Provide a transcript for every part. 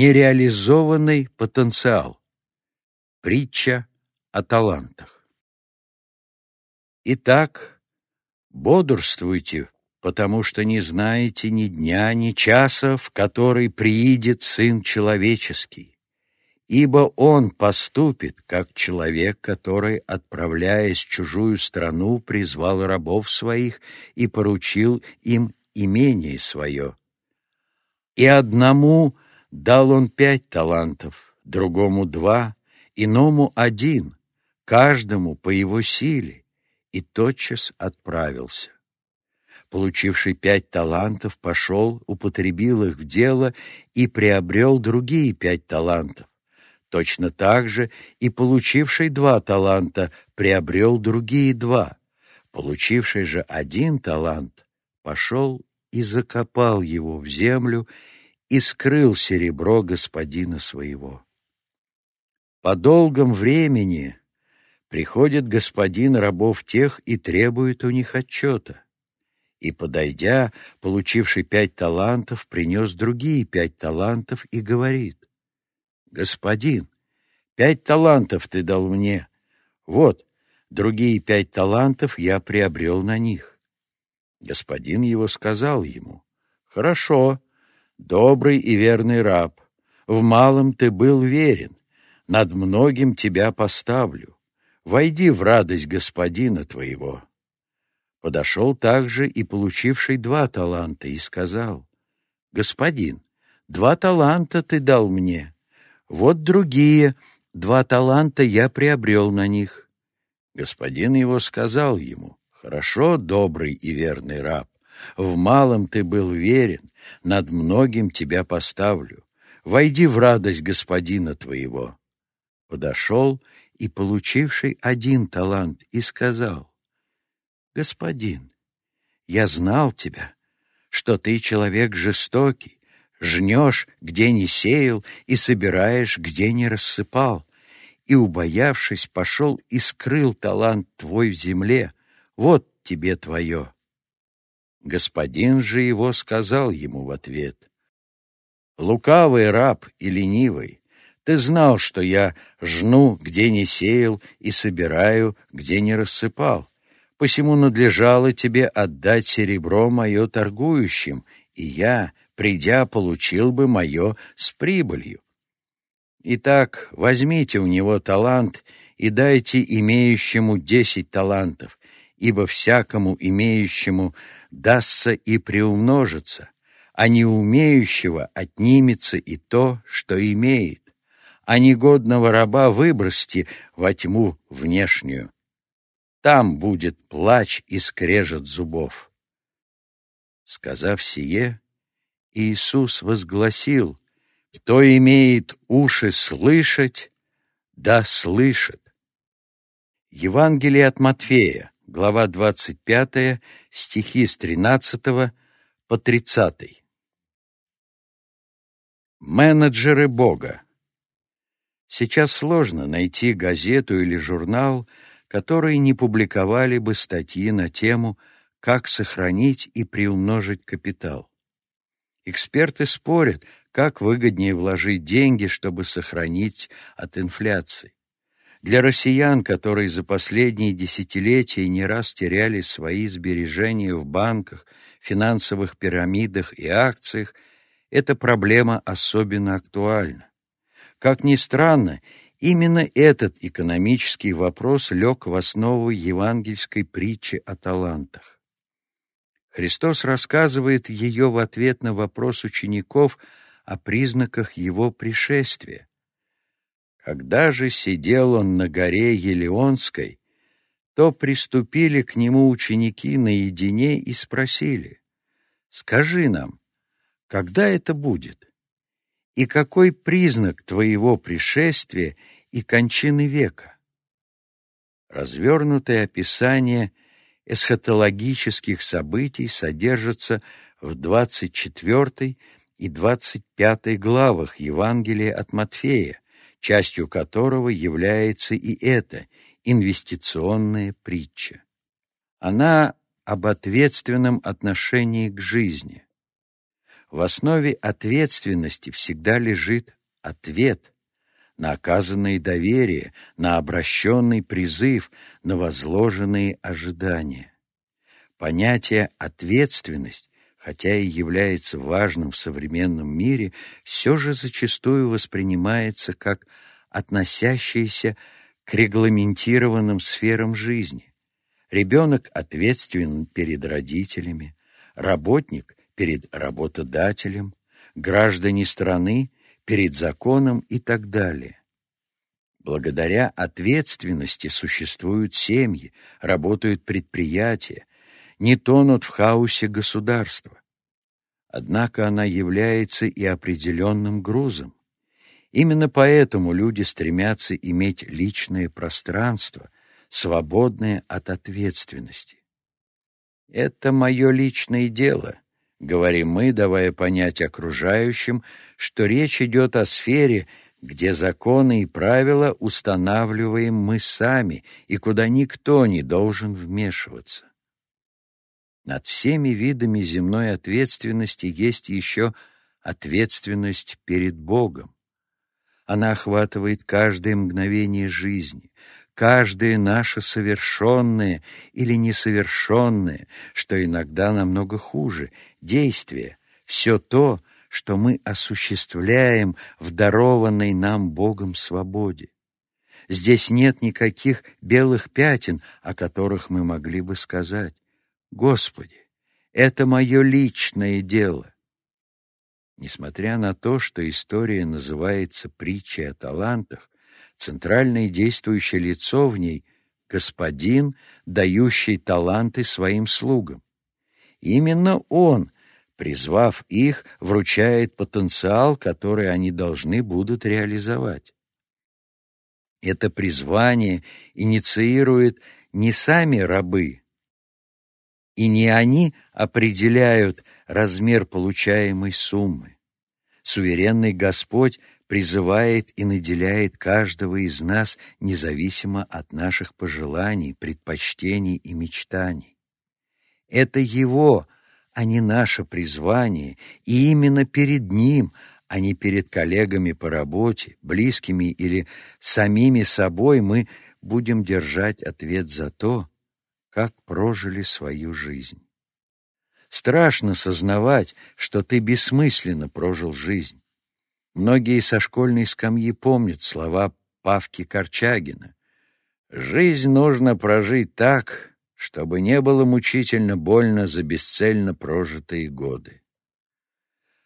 Нереализованный потенциал. Притча о талантах. Итак, бодрствуйте, потому что не знаете ни дня, ни часа, в который приидет Сын Человеческий. Ибо Он поступит, как человек, который, отправляясь в чужую страну, призвал рабов своих и поручил им имение свое. И одному — Дал он пять талантов, другому два, иному один, каждому по его силе, и тотчас отправился. Получивший пять талантов, пошел, употребил их в дело и приобрел другие пять талантов. Точно так же и получивший два таланта приобрел другие два. Получивший же один талант пошел и закопал его в землю и скрыл серебро господина своего. По долгом времени приходит господин рабов тех и требует у них отчета. И, подойдя, получивший пять талантов, принес другие пять талантов и говорит, «Господин, пять талантов ты дал мне. Вот, другие пять талантов я приобрел на них». Господин его сказал ему, «Хорошо, добрый и верный раб, в малом ты был верен, над многим тебя поставлю. Войди в радость господина твоего». Подошел также и получивший два таланта и сказал, «Господин, два таланта ты дал мне, вот другие, два таланта я приобрел на них». Господин его сказал ему, «Хорошо, добрый и верный раб, в малом ты был верен, над многим тебя поставлю. Войди в радость господина твоего». Подошел и, получивший один талант, и сказал, «Господин, я знал тебя, что ты человек жестокий, жнешь, где не сеял, и собираешь, где не рассыпал, и, убоявшись, пошел и скрыл талант твой в земле, вот тебе твое. Господин же его сказал ему в ответ, «Лукавый раб и ленивый, ты знал, что я жну, где не сеял, и собираю, где не рассыпал. Посему надлежало тебе отдать серебро мое торгующим, и я, придя, получил бы мое с прибылью. Итак, возьмите у него талант и дайте имеющему десять талантов, ибо всякому имеющему дастся и приумножится, а не умеющего отнимется и то, что имеет, а негодного раба выбросьте во тьму внешнюю. Там будет плач и скрежет зубов. Сказав сие, Иисус возгласил, «Кто имеет уши слышать, да слышит». Евангелие от Матфея, глава 25, стихи с 13 по 30. Менеджеры Бога. Сейчас сложно найти газету или журнал, которые не публиковали бы статьи на тему «Как сохранить и приумножить капитал». Эксперты спорят, как выгоднее вложить деньги, чтобы сохранить от инфляции. Для россиян, которые за последние десятилетия не раз теряли свои сбережения в банках, финансовых пирамидах и акциях, эта проблема особенно актуальна. Как ни странно, именно этот экономический вопрос лег в основу евангельской притчи о талантах. Христос рассказывает ее в ответ на вопрос учеников о признаках его пришествия. Когда же сидел он на горе Елеонской, то приступили к нему ученики наедине и спросили, «Скажи нам, когда это будет? И какой признак твоего пришествия и кончины века?» Развернутое описание эсхатологических событий содержится в 24 и 25 главах Евангелия от Матфея, частью которого является и эта инвестиционная притча. Она об ответственном отношении к жизни. В основе ответственности всегда лежит ответ на оказанное доверие, на обращенный призыв, на возложенные ожидания. Понятие «ответственность», хотя и является важным в современном мире, все же зачастую воспринимается как относящееся к регламентированным сферам жизни. Ребенок ответственен перед родителями, работник перед работодателем, граждане страны перед законом и так далее. Благодаря ответственности существуют семьи, работают предприятия, не тонут в хаосе государства. Однако она является и определенным грузом. Именно поэтому люди стремятся иметь личное пространство, свободное от ответственности. Это мое личное дело, — говорим мы, давая понять окружающим, что речь идет о сфере, где законы и правила устанавливаем мы сами и куда никто не должен вмешиваться. Над всеми видами земной ответственности есть еще ответственность перед Богом. Она охватывает каждое мгновение жизни, каждое наше совершенное или несовершенное, что иногда намного хуже, действие, все то, что мы осуществляем в дарованной нам Богом свободе. Здесь нет никаких белых пятен, о которых мы могли бы сказать. Господи, это мое личное дело. Несмотря на то, что история называется притчей о талантах, центральное действующее лицо в ней — господин, дающий таланты своим слугам. Именно он, призвав их, вручает потенциал, который они должны будут реализовать. Это призвание инициирует не сами рабы, и не они определяют размер получаемой суммы. Суверенный Господь призывает и наделяет каждого из нас независимо от наших пожеланий, предпочтений и мечтаний. Это Его, а не наше призвание, и именно перед Ним, а не перед коллегами по работе, близкими или самими собой мы будем держать ответ за то, как прожили свою жизнь. Страшно сознавать, что ты бессмысленно прожил жизнь. Многие со школьной скамьи помнят слова Павки Корчагина. «Жизнь нужно прожить так, чтобы не было мучительно больно за бесцельно прожитые годы».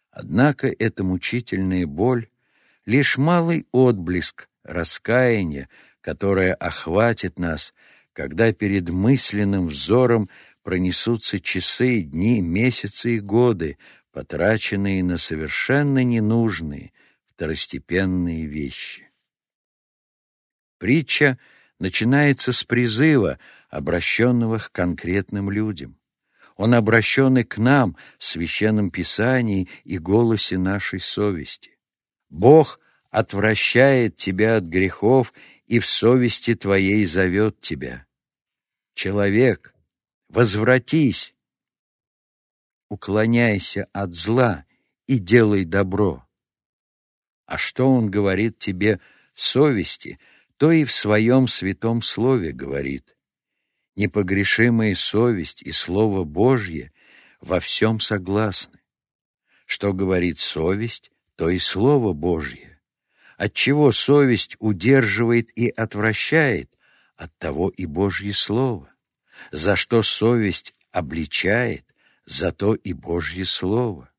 Однако эта мучительная боль — лишь малый отблеск раскаяния, которое охватит нас, когда перед мысленным взором пронесутся часы, дни, месяцы и годы, потраченные на совершенно ненужные, второстепенные вещи. Притча начинается с призыва, обращенного к конкретным людям. Он обращен и к нам в Священном Писании и голосе нашей совести. Бог отвращает тебя от грехов и в совести твоей зовет тебя. Человек, возвратись, уклоняйся от зла и делай добро. А что он говорит тебе в совести, то и в своем святом слове говорит. Непогрешимая совесть и Слово Божье во всем согласны. Что говорит совесть, то и Слово Божье. Отчего совесть удерживает и отвращает, от того и Божье Слово. За что совесть обличает, за то и Божье Слово.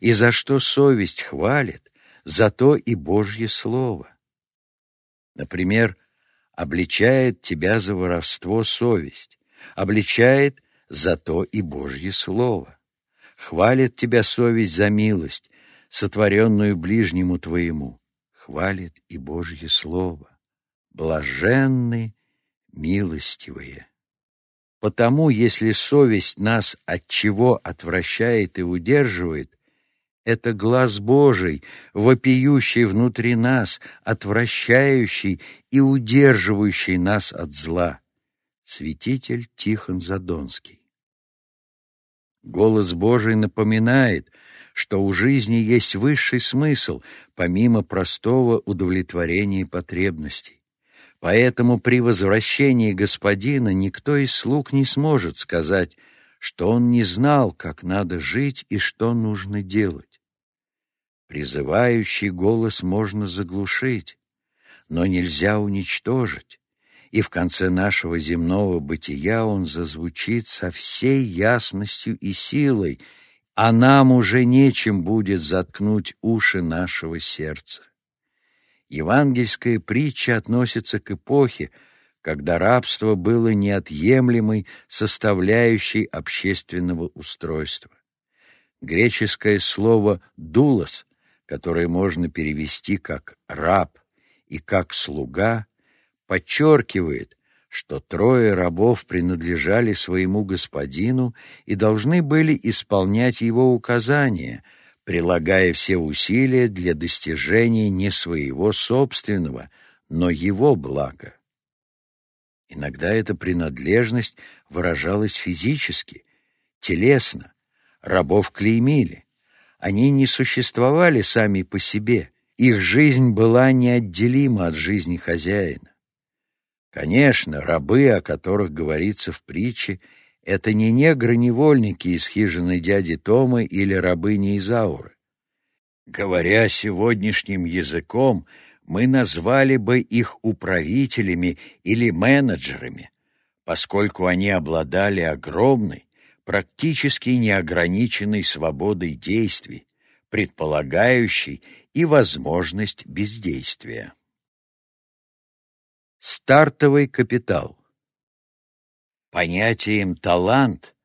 И за что совесть хвалит, за то и Божье Слово. Например, обличает тебя за воровство совесть, обличает за то и Божье Слово. Хвалит тебя совесть за милость, сотворенную ближнему твоему, хвалит и Божье Слово. Блаженны милостивые. Потому, если совесть нас от чего отвращает и удерживает, это глаз Божий, вопиющий внутри нас, отвращающий и удерживающий нас от зла. Святитель Тихон Задонский. Голос Божий напоминает, что у жизни есть высший смысл, помимо простого удовлетворения потребностей. Поэтому при возвращении господина никто из слуг не сможет сказать, что он не знал, как надо жить и что нужно делать. Призывающий голос можно заглушить, но нельзя уничтожить, и в конце нашего земного бытия он зазвучит со всей ясностью и силой, а нам уже нечем будет заткнуть уши нашего сердца. Евангельская притча относится к эпохе, когда рабство было неотъемлемой составляющей общественного устройства. Греческое слово «дулос», которое можно перевести как «раб» и как «слуга», подчеркивает, что трое рабов принадлежали своему господину и должны были исполнять его указания, прилагая все усилия для достижения не своего собственного, но его блага. Иногда эта принадлежность выражалась физически, телесно, рабов клеймили. Они не существовали сами по себе, их жизнь была неотделима от жизни хозяина. Конечно, рабы, о которых говорится в притче, это не негры-невольники из хижины дяди Тома или рабыни Изауры. Говоря сегодняшним языком, мы назвали бы их управителями или менеджерами, поскольку они обладали огромной, практически неограниченной свободой действий, предполагающей и возможность бездействия. Стартовый капитал. Понятием «талант»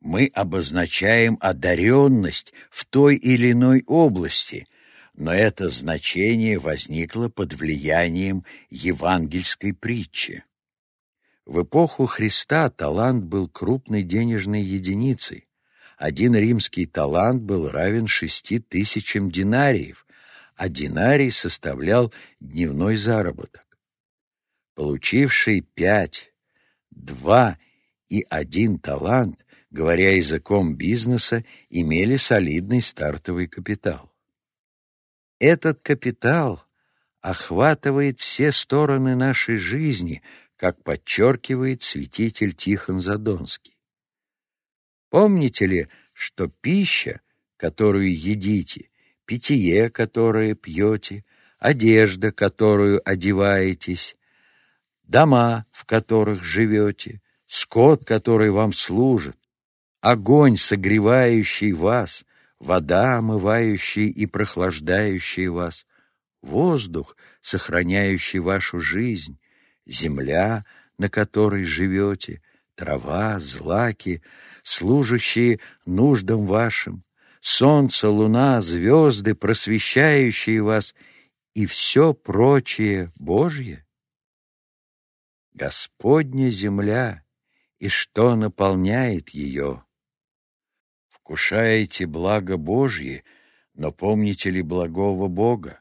мы обозначаем одаренность в той или иной области, но это значение возникло под влиянием евангельской притчи. В эпоху Христа талант был крупной денежной единицей. Один римский талант был равен шести тысячам динариев, а динарий составлял дневной заработок получивший пять, два и один талант, говоря языком бизнеса, имели солидный стартовый капитал. Этот капитал охватывает все стороны нашей жизни, как подчеркивает святитель Тихон Задонский. Помните ли, что пища, которую едите, питье, которое пьете, одежда, которую одеваетесь, дома, в которых живете, скот, который вам служит, огонь, согревающий вас, вода, омывающая и прохлаждающая вас, воздух, сохраняющий вашу жизнь, земля, на которой живете, трава, злаки, служащие нуждам вашим, солнце, луна, звезды, просвещающие вас и все прочее Божье? Господня земля и что наполняет ее. Вкушаете благо Божье, но помните ли благого Бога?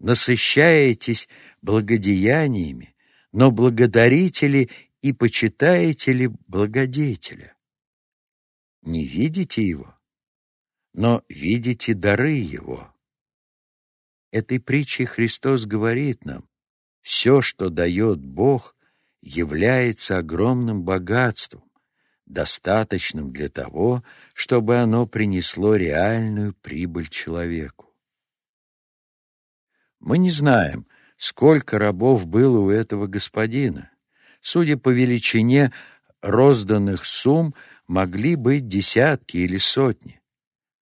Насыщаетесь благодеяниями, но благодарите ли и почитаете ли благодетеля? Не видите его, но видите дары его. Этой притчей Христос говорит нам, все, что дает Бог, является огромным богатством, достаточным для того, чтобы оно принесло реальную прибыль человеку. Мы не знаем, сколько рабов было у этого господина. Судя по величине розданных сумм, могли быть десятки или сотни.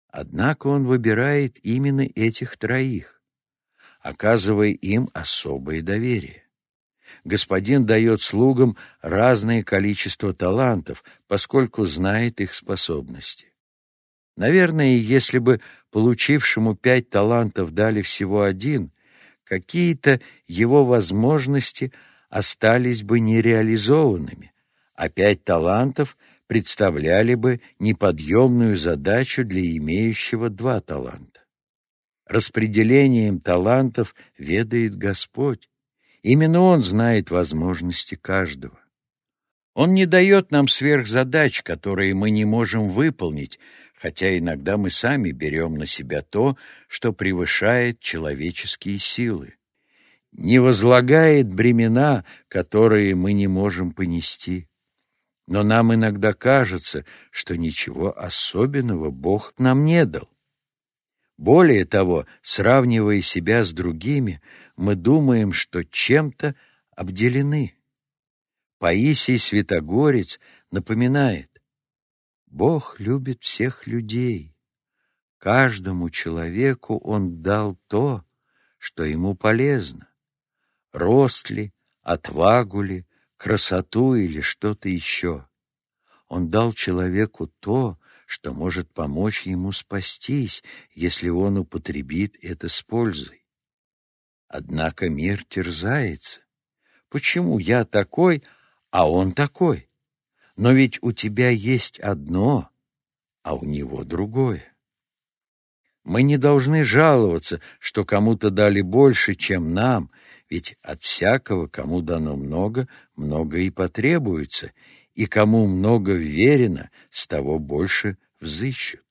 Однако он выбирает именно этих троих, оказывая им особое доверие. Господин дает слугам разное количество талантов, поскольку знает их способности. Наверное, если бы получившему пять талантов дали всего один, какие-то его возможности остались бы нереализованными, а пять талантов представляли бы неподъемную задачу для имеющего два таланта. Распределением талантов ведает Господь. Именно Он знает возможности каждого. Он не дает нам сверхзадач, которые мы не можем выполнить, хотя иногда мы сами берем на себя то, что превышает человеческие силы. Не возлагает бремена, которые мы не можем понести. Но нам иногда кажется, что ничего особенного Бог нам не дал. Более того, сравнивая себя с другими, мы думаем, что чем-то обделены. Паисий Святогорец напоминает, Бог любит всех людей. Каждому человеку Он дал то, что ему полезно. Рост ли, отвагу ли, красоту или что-то еще. Он дал человеку то, что может помочь ему спастись, если он употребит это с пользой. Однако мир терзается. Почему я такой, а он такой? Но ведь у тебя есть одно, а у него другое. Мы не должны жаловаться, что кому-то дали больше, чем нам, ведь от всякого, кому дано много, много и потребуется, и кому много верено, с того больше взыщут.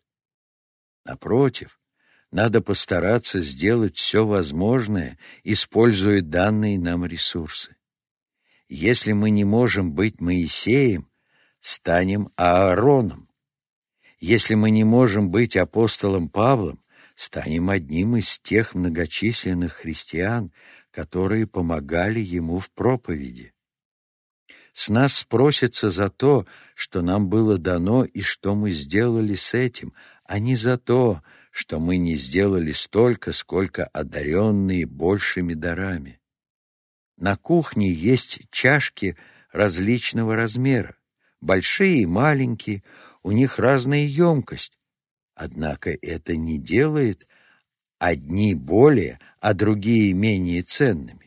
Напротив, надо постараться сделать все возможное, используя данные нам ресурсы. Если мы не можем быть Моисеем, станем Аароном. Если мы не можем быть апостолом Павлом, станем одним из тех многочисленных христиан, которые помогали ему в проповеди. С нас спросится за то, что нам было дано и что мы сделали с этим, а не за то, что мы не сделали столько, сколько одаренные большими дарами. На кухне есть чашки различного размера, большие и маленькие, у них разная емкость. Однако это не делает одни более, а другие менее ценными.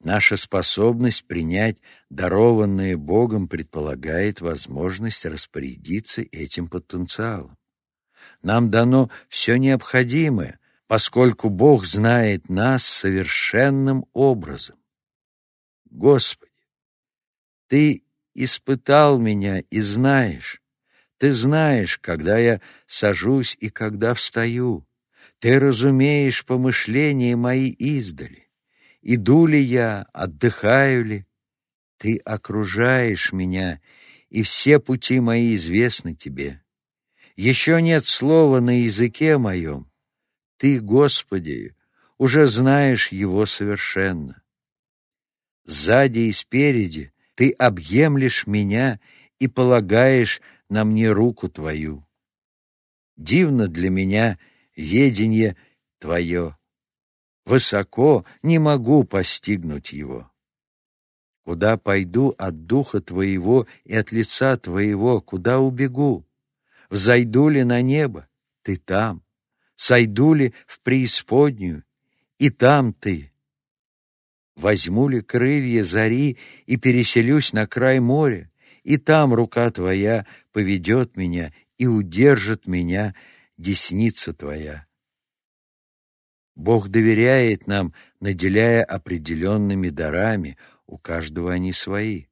Наша способность принять дарованное Богом предполагает возможность распорядиться этим потенциалом. Нам дано все необходимое, поскольку Бог знает нас совершенным образом. Господи, Ты испытал меня и знаешь. Ты знаешь, когда я сажусь и когда встаю. Ты разумеешь помышления мои издали. Иду ли я, отдыхаю ли? Ты окружаешь меня, и все пути мои известны тебе. Еще нет слова на языке моем. Ты, Господи, уже знаешь его совершенно. Сзади и спереди ты объемлешь меня и полагаешь на мне руку твою. Дивно для меня — ведение Твое. Высоко не могу постигнуть его. Куда пойду от духа Твоего и от лица Твоего, куда убегу? Взойду ли на небо? Ты там. Сойду ли в преисподнюю? И там Ты. Возьму ли крылья зари и переселюсь на край моря? И там рука Твоя поведет меня и удержит меня десница Твоя. Бог доверяет нам, наделяя определенными дарами, у каждого они свои.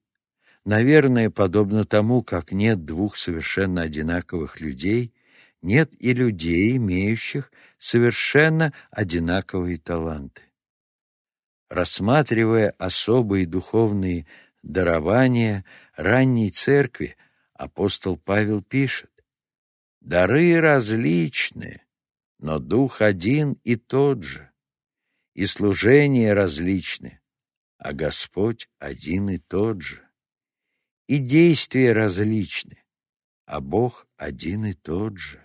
Наверное, подобно тому, как нет двух совершенно одинаковых людей, нет и людей, имеющих совершенно одинаковые таланты. Рассматривая особые духовные дарования ранней церкви, апостол Павел пишет, Дары различны, но дух один и тот же, и служения различны, а Господь один и тот же, и действия различны, а Бог один и тот же,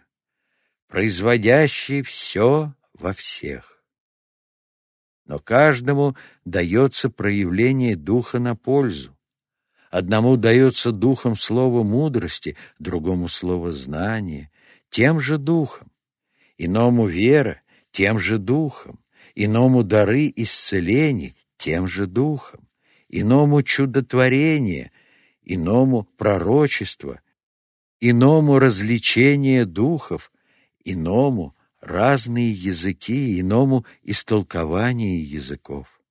производящий все во всех. Но каждому дается проявление духа на пользу. Одному дается духом слово мудрости, другому слово знания, тем же духом. Иному вера, тем же духом. Иному дары исцелений, тем же духом. Иному чудотворение, иному пророчество, иному развлечение духов, иному разные языки, иному истолкование языков.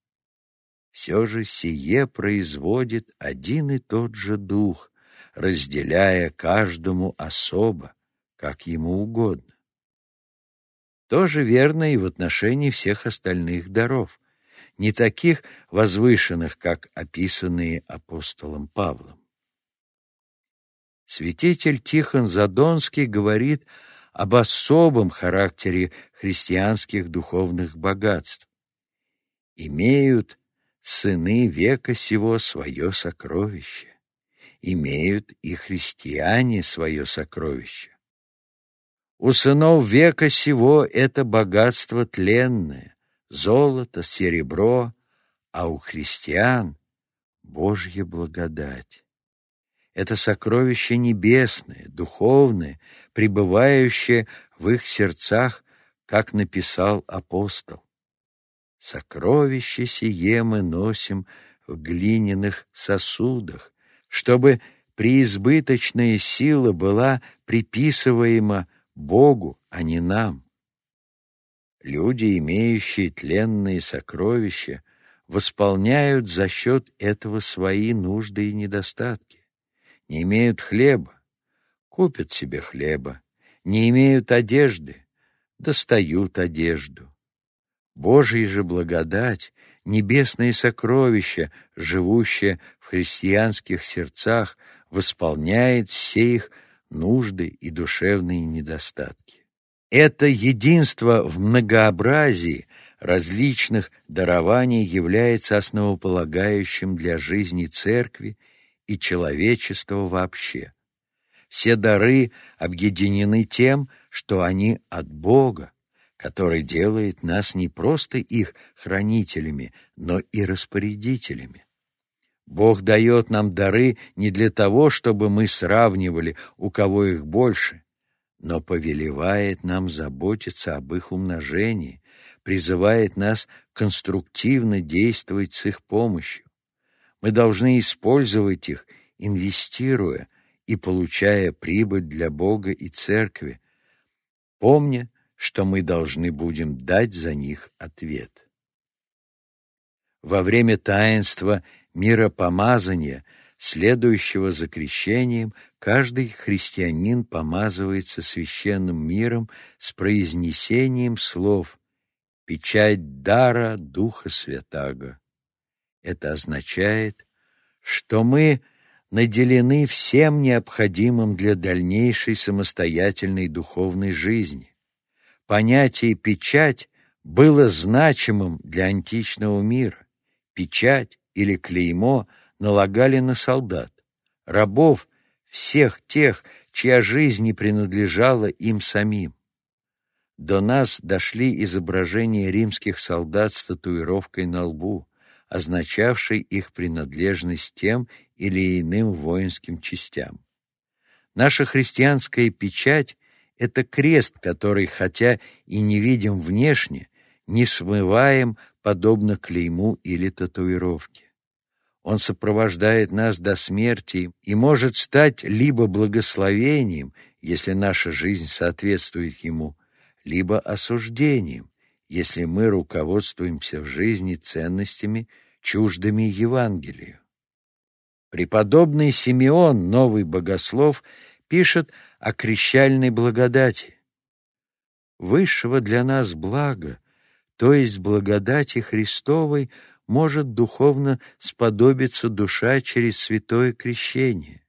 Все же сие производит один и тот же дух, разделяя каждому особо, как ему угодно. То же верно и в отношении всех остальных даров, не таких возвышенных, как описанные апостолом Павлом. Святитель Тихон Задонский говорит об особом характере христианских духовных богатств. Имеют сыны века сего свое сокровище, имеют и христиане свое сокровище. У сынов века сего это богатство тленное, золото, серебро, а у христиан — Божья благодать. Это сокровище небесное, духовное, пребывающее в их сердцах, как написал апостол. Сокровище сие мы носим в глиняных сосудах, чтобы преизбыточная сила была приписываема Богу, а не нам. Люди, имеющие тленные сокровища, восполняют за счет этого свои нужды и недостатки. Не имеют хлеба, купят себе хлеба. Не имеют одежды, достают одежду. Божья же благодать, небесные сокровища, живущие в христианских сердцах, восполняет все их нужды и душевные недостатки. Это единство в многообразии различных дарований является основополагающим для жизни церкви и человечества вообще. Все дары объединены тем, что они от Бога, который делает нас не просто их хранителями, но и распорядителями. Бог дает нам дары не для того, чтобы мы сравнивали, у кого их больше, но повелевает нам заботиться об их умножении, призывает нас конструктивно действовать с их помощью. Мы должны использовать их, инвестируя и получая прибыль для Бога и Церкви, помня, что мы должны будем дать за них ответ. Во время таинства миропомазания, следующего за крещением, каждый христианин помазывается священным миром с произнесением слов «Печать дара Духа Святаго». Это означает, что мы наделены всем необходимым для дальнейшей самостоятельной духовной жизни. Понятие «печать» было значимым для античного мира. Печать или клеймо налагали на солдат, рабов, всех тех, чья жизнь не принадлежала им самим. До нас дошли изображения римских солдат с татуировкой на лбу, означавшей их принадлежность тем или иным воинским частям. Наша христианская печать — это крест, который, хотя и не видим внешне, не смываем, подобно клейму или татуировке. Он сопровождает нас до смерти и может стать либо благословением, если наша жизнь соответствует ему, либо осуждением, если мы руководствуемся в жизни ценностями, чуждыми Евангелию. Преподобный Симеон, новый богослов, пишет о крещальной благодати. Высшего для нас блага, то есть благодати Христовой, может духовно сподобиться душа через святое крещение.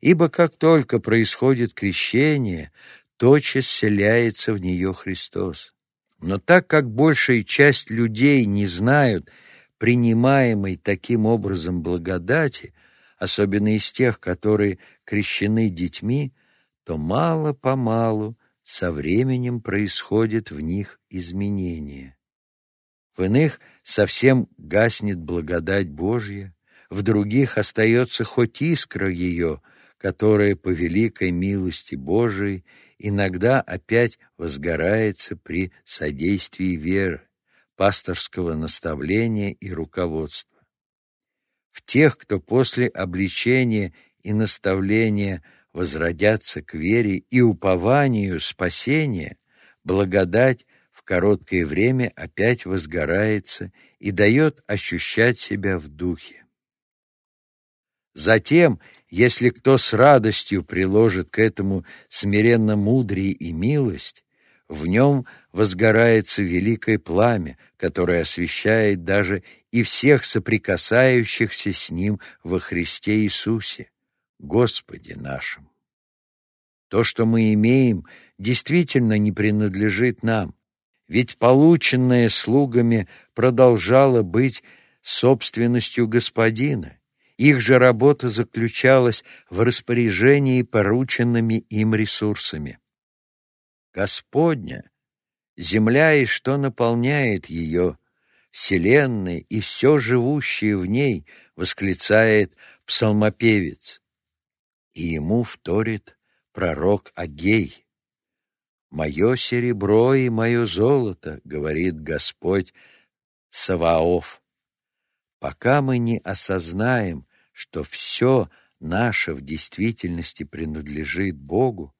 Ибо как только происходит крещение, тотчас вселяется в нее Христос. Но так как большая часть людей не знают принимаемой таким образом благодати, особенно из тех, которые крещены детьми, то мало-помалу со временем происходит в них изменение. В иных совсем гаснет благодать Божья, в других остается хоть искра ее, которая по великой милости Божией иногда опять возгорается при содействии веры, пасторского наставления и руководства. В тех, кто после обличения и наставления возродятся к вере и упованию спасения, благодать короткое время опять возгорается и дает ощущать себя в духе. Затем, если кто с радостью приложит к этому смиренно мудрее и милость, в нем возгорается великое пламя, которое освещает даже и всех соприкасающихся с ним во Христе Иисусе, Господе нашим. То, что мы имеем, действительно не принадлежит нам, ведь полученное слугами продолжало быть собственностью господина. Их же работа заключалась в распоряжении порученными им ресурсами. Господня, земля и что наполняет ее, вселенная и все живущее в ней, восклицает псалмопевец, и ему вторит пророк Агей. «Мое серебро и мое золото», — говорит Господь Саваоф. Пока мы не осознаем, что все наше в действительности принадлежит Богу,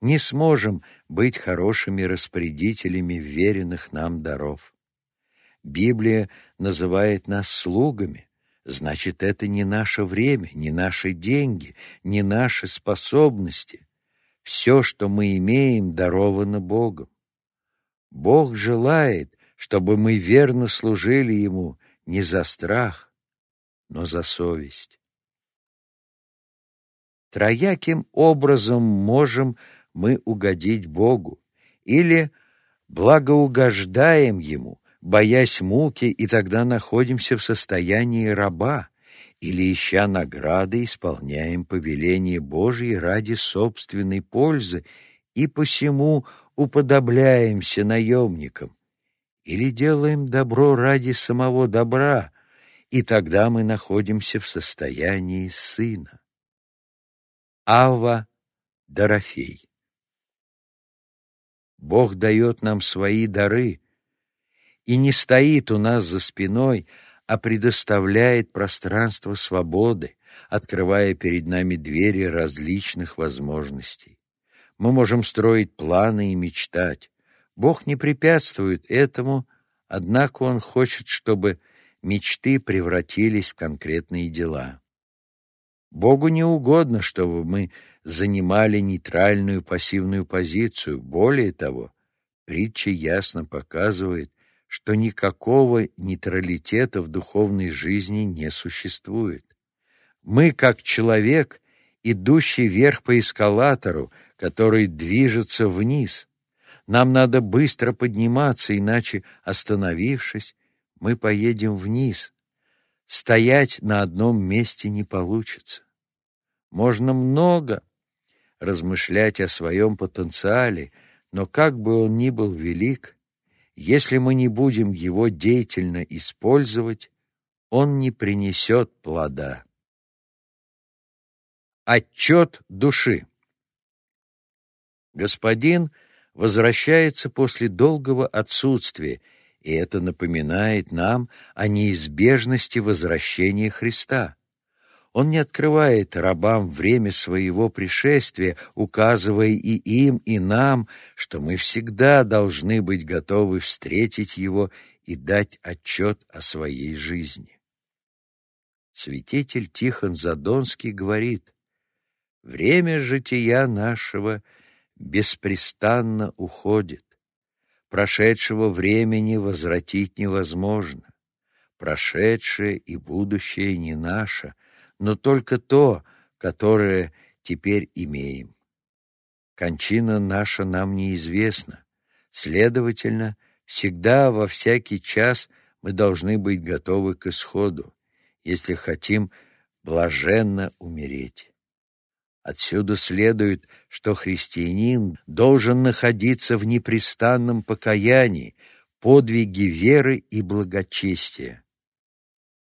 не сможем быть хорошими распорядителями веренных нам даров. Библия называет нас слугами, значит, это не наше время, не наши деньги, не наши способности. Все, что мы имеем, даровано Богом. Бог желает, чтобы мы верно служили Ему не за страх, но за совесть. Трояким образом можем мы угодить Богу или благоугождаем Ему, боясь муки, и тогда находимся в состоянии раба, или, ища награды, исполняем повеление Божье ради собственной пользы и посему уподобляемся наемникам, или делаем добро ради самого добра, и тогда мы находимся в состоянии сына. Ава Дорофей Бог дает нам свои дары и не стоит у нас за спиной, а предоставляет пространство свободы, открывая перед нами двери различных возможностей. Мы можем строить планы и мечтать. Бог не препятствует этому, однако Он хочет, чтобы мечты превратились в конкретные дела. Богу не угодно, чтобы мы занимали нейтральную пассивную позицию. Более того, притча ясно показывает, что никакого нейтралитета в духовной жизни не существует. Мы, как человек, идущий вверх по эскалатору, который движется вниз. Нам надо быстро подниматься, иначе, остановившись, мы поедем вниз. Стоять на одном месте не получится. Можно много размышлять о своем потенциале, но как бы он ни был велик, если мы не будем его деятельно использовать, он не принесет плода. Отчет души Господин возвращается после долгого отсутствия, и это напоминает нам о неизбежности возвращения Христа. Он не открывает рабам время своего пришествия, указывая и им, и нам, что мы всегда должны быть готовы встретить его и дать отчет о своей жизни. Святитель Тихон Задонский говорит, «Время жития нашего беспрестанно уходит. Прошедшего времени возвратить невозможно. Прошедшее и будущее не наше — но только то, которое теперь имеем. Кончина наша нам неизвестна, следовательно, всегда во всякий час мы должны быть готовы к исходу, если хотим блаженно умереть. Отсюда следует, что христианин должен находиться в непрестанном покаянии, подвиге веры и благочестия.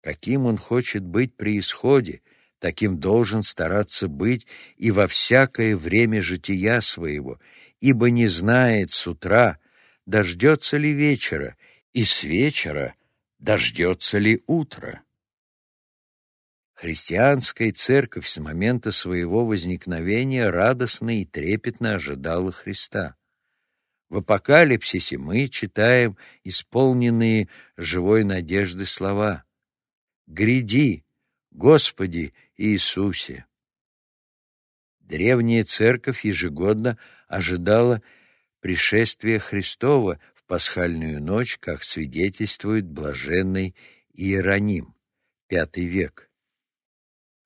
Каким он хочет быть при исходе, таким должен стараться быть и во всякое время жития своего, ибо не знает с утра, дождется ли вечера, и с вечера дождется ли утра. Христианская церковь с момента своего возникновения радостно и трепетно ожидала Христа. В Апокалипсисе мы читаем исполненные живой надежды слова — Гряди, Господи, Иисусе. Древняя церковь ежегодно ожидала пришествия Христова в пасхальную ночь, как свидетельствует блаженный Иероним, V век.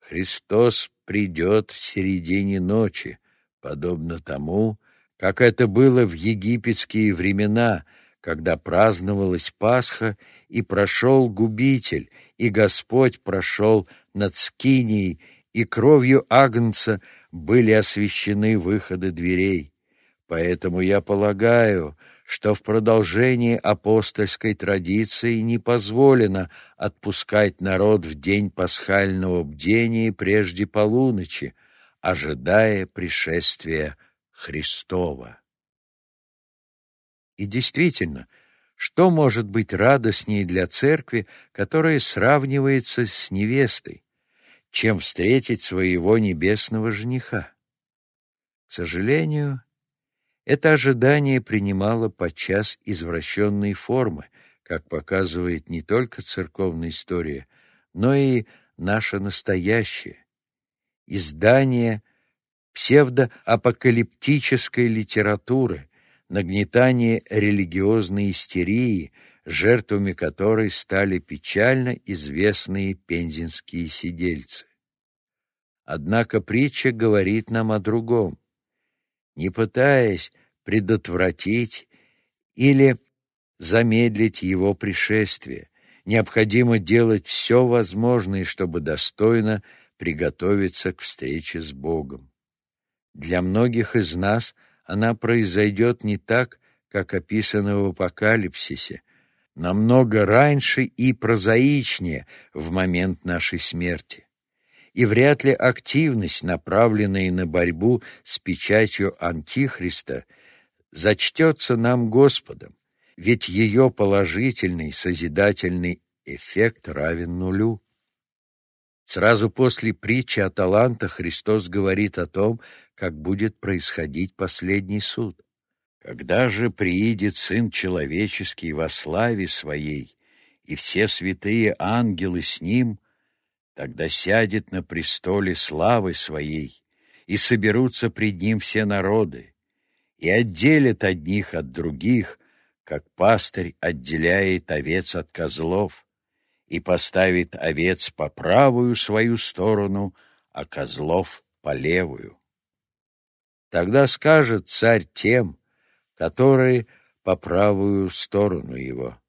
Христос придет в середине ночи, подобно тому, как это было в египетские времена, когда праздновалась Пасха, и прошел губитель, и Господь прошел над Скинией, и кровью Агнца были освящены выходы дверей. Поэтому я полагаю, что в продолжении апостольской традиции не позволено отпускать народ в день пасхального бдения прежде полуночи, ожидая пришествия Христова. И действительно, что может быть радостнее для церкви, которая сравнивается с невестой, чем встретить своего небесного жениха? К сожалению, это ожидание принимало подчас извращенные формы, как показывает не только церковная история, но и наше настоящее. Издание псевдоапокалиптической литературы, нагнетание религиозной истерии, жертвами которой стали печально известные пензенские сидельцы. Однако притча говорит нам о другом. Не пытаясь предотвратить или замедлить его пришествие, необходимо делать все возможное, чтобы достойно приготовиться к встрече с Богом. Для многих из нас она произойдет не так, как описано в Апокалипсисе, намного раньше и прозаичнее в момент нашей смерти. И вряд ли активность, направленная на борьбу с печатью Антихриста, зачтется нам Господом, ведь ее положительный созидательный эффект равен нулю. Сразу после притчи о талантах Христос говорит о том, как будет происходить последний суд. Когда же приидет Сын Человеческий во славе Своей, и все святые ангелы с Ним, тогда сядет на престоле славы Своей, и соберутся пред Ним все народы, и отделят одних от других, как пастырь отделяет овец от козлов, и поставит овец по правую свою сторону, а козлов по левую. Тогда скажет царь тем, которые по правую сторону его.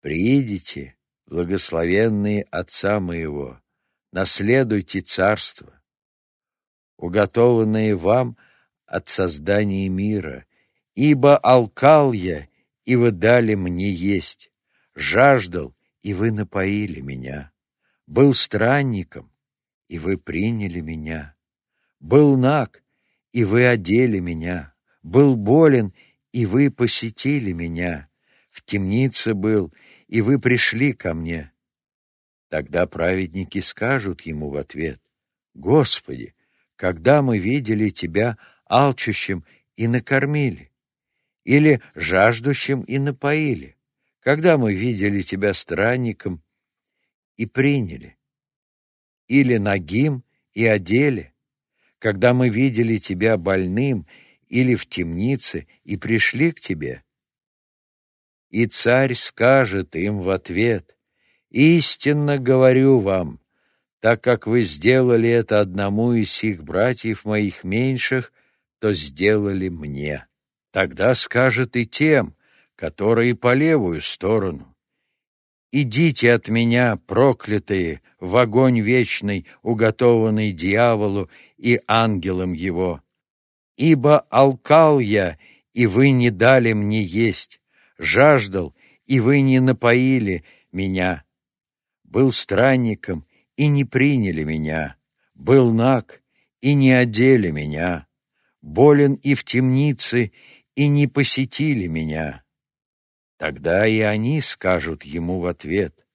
«Приидите, благословенные Отца моего, наследуйте царство, уготованное вам от создания мира, ибо алкал я, и вы дали мне есть, жаждал, и вы напоили меня. Был странником, и вы приняли меня. Был наг, и вы одели меня. Был болен, и вы посетили меня. В темнице был, и вы пришли ко мне. Тогда праведники скажут ему в ответ, «Господи, когда мы видели Тебя алчущим и накормили, или жаждущим и напоили, когда мы видели тебя странником и приняли, или нагим и одели, когда мы видели тебя больным или в темнице и пришли к тебе. И царь скажет им в ответ, «Истинно говорю вам, так как вы сделали это одному из сих братьев моих меньших, то сделали мне». Тогда скажет и тем, которые по левую сторону. Идите от меня, проклятые, в огонь вечный, уготованный дьяволу и ангелам его. Ибо алкал я, и вы не дали мне есть, жаждал, и вы не напоили меня. Был странником, и не приняли меня, был наг, и не одели меня, болен и в темнице, и не посетили меня. Тогда и они скажут ему в ответ,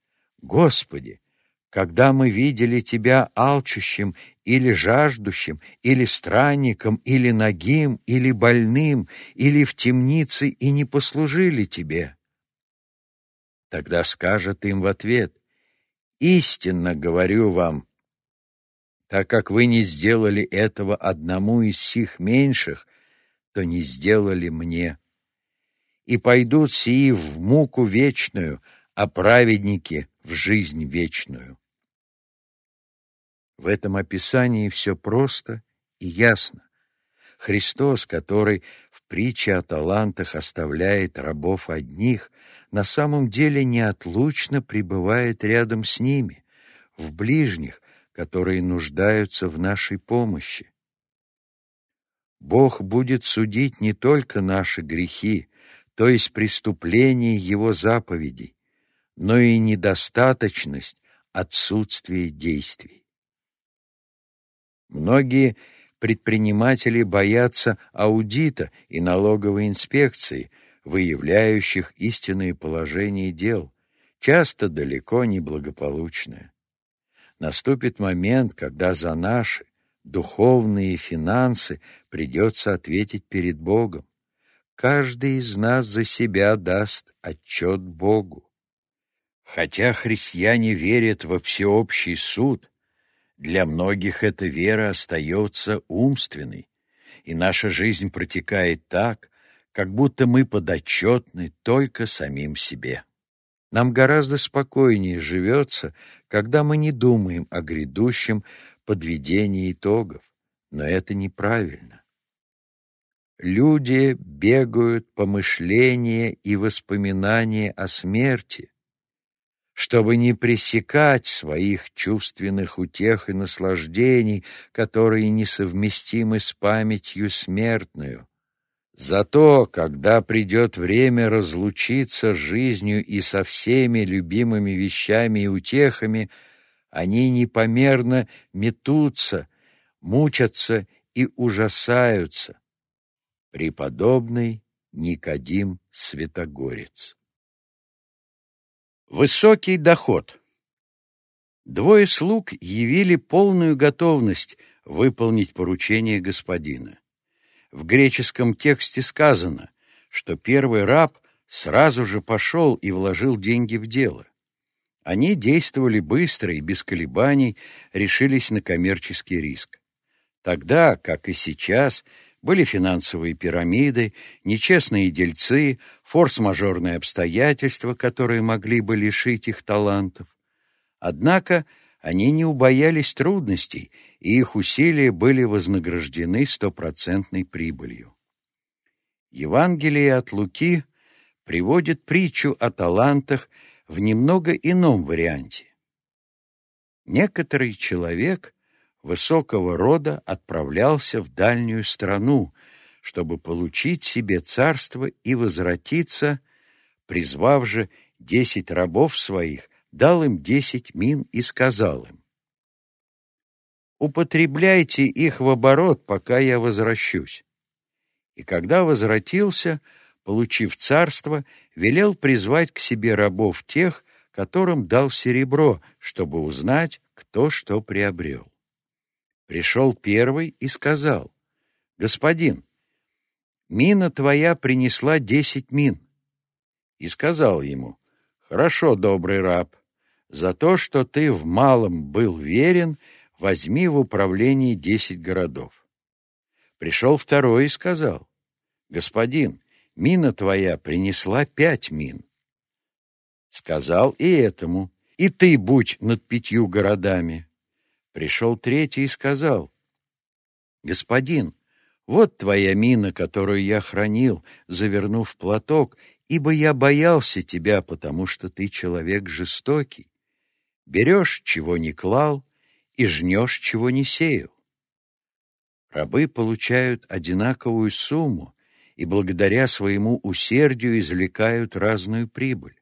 «Господи, когда мы видели Тебя алчущим или жаждущим, или странником, или нагим, или больным, или в темнице и не послужили Тебе?» Тогда скажет им в ответ, «Истинно говорю вам, Так как вы не сделали этого одному из сих меньших, то не сделали мне. И пойдут сии в муку вечную, а праведники — в жизнь вечную. В этом описании все просто и ясно. Христос, который в притче о талантах оставляет рабов одних, на самом деле неотлучно пребывает рядом с ними, в ближних, которые нуждаются в нашей помощи. Бог будет судить не только наши грехи, то есть преступления Его заповедей, но и недостаточность, отсутствие действий. Многие предприниматели боятся аудита и налоговой инспекции, выявляющих истинные положения дел, часто далеко не благополучное. Наступит момент, когда за наши духовные финансы придется ответить перед Богом. Каждый из нас за себя даст отчет Богу. Хотя христиане верят во всеобщий суд, для многих эта вера остается умственной, и наша жизнь протекает так, как будто мы подотчетны только самим себе. Нам гораздо спокойнее живется, когда мы не думаем о грядущем подведении итогов, но это неправильно. Люди бегают по мышлению и воспоминания о смерти, чтобы не пресекать своих чувственных утех и наслаждений, которые несовместимы с памятью смертную. Зато, когда придет время разлучиться с жизнью и со всеми любимыми вещами и утехами, они непомерно метутся, мучатся и ужасаются. Преподобный Никодим Святогорец Высокий доход. Двое слуг явили полную готовность выполнить поручение господина. В греческом тексте сказано, что первый раб сразу же пошел и вложил деньги в дело. Они действовали быстро и без колебаний решились на коммерческий риск. Тогда, как и сейчас, были финансовые пирамиды, нечестные дельцы, форс-мажорные обстоятельства, которые могли бы лишить их талантов. Однако они не убоялись трудностей, и их усилия были вознаграждены стопроцентной прибылью. Евангелие от Луки приводит притчу о талантах в немного ином варианте. Некоторый человек высокого рода отправлялся в дальнюю страну, чтобы получить себе царство и возвратиться, призвав же десять рабов своих, дал им десять мин и сказал им, «Употребляйте их в оборот, пока я возвращусь». И когда возвратился, получив царство, велел призвать к себе рабов тех, которым дал серебро, чтобы узнать, кто что приобрел. Пришел первый и сказал, «Господин, мина твоя принесла десять мин». И сказал ему, «Хорошо, добрый раб, за то, что ты в малом был верен, возьми в управлении десять городов». Пришел второй и сказал, «Господин, мина твоя принесла пять мин». Сказал и этому, «И ты будь над пятью городами». Пришел третий и сказал, «Господин, вот твоя мина, которую я хранил, завернув платок, ибо я боялся тебя, потому что ты человек жестокий. Берешь, чего не клал, и жнешь, чего не сеял». Рабы получают одинаковую сумму и благодаря своему усердию извлекают разную прибыль.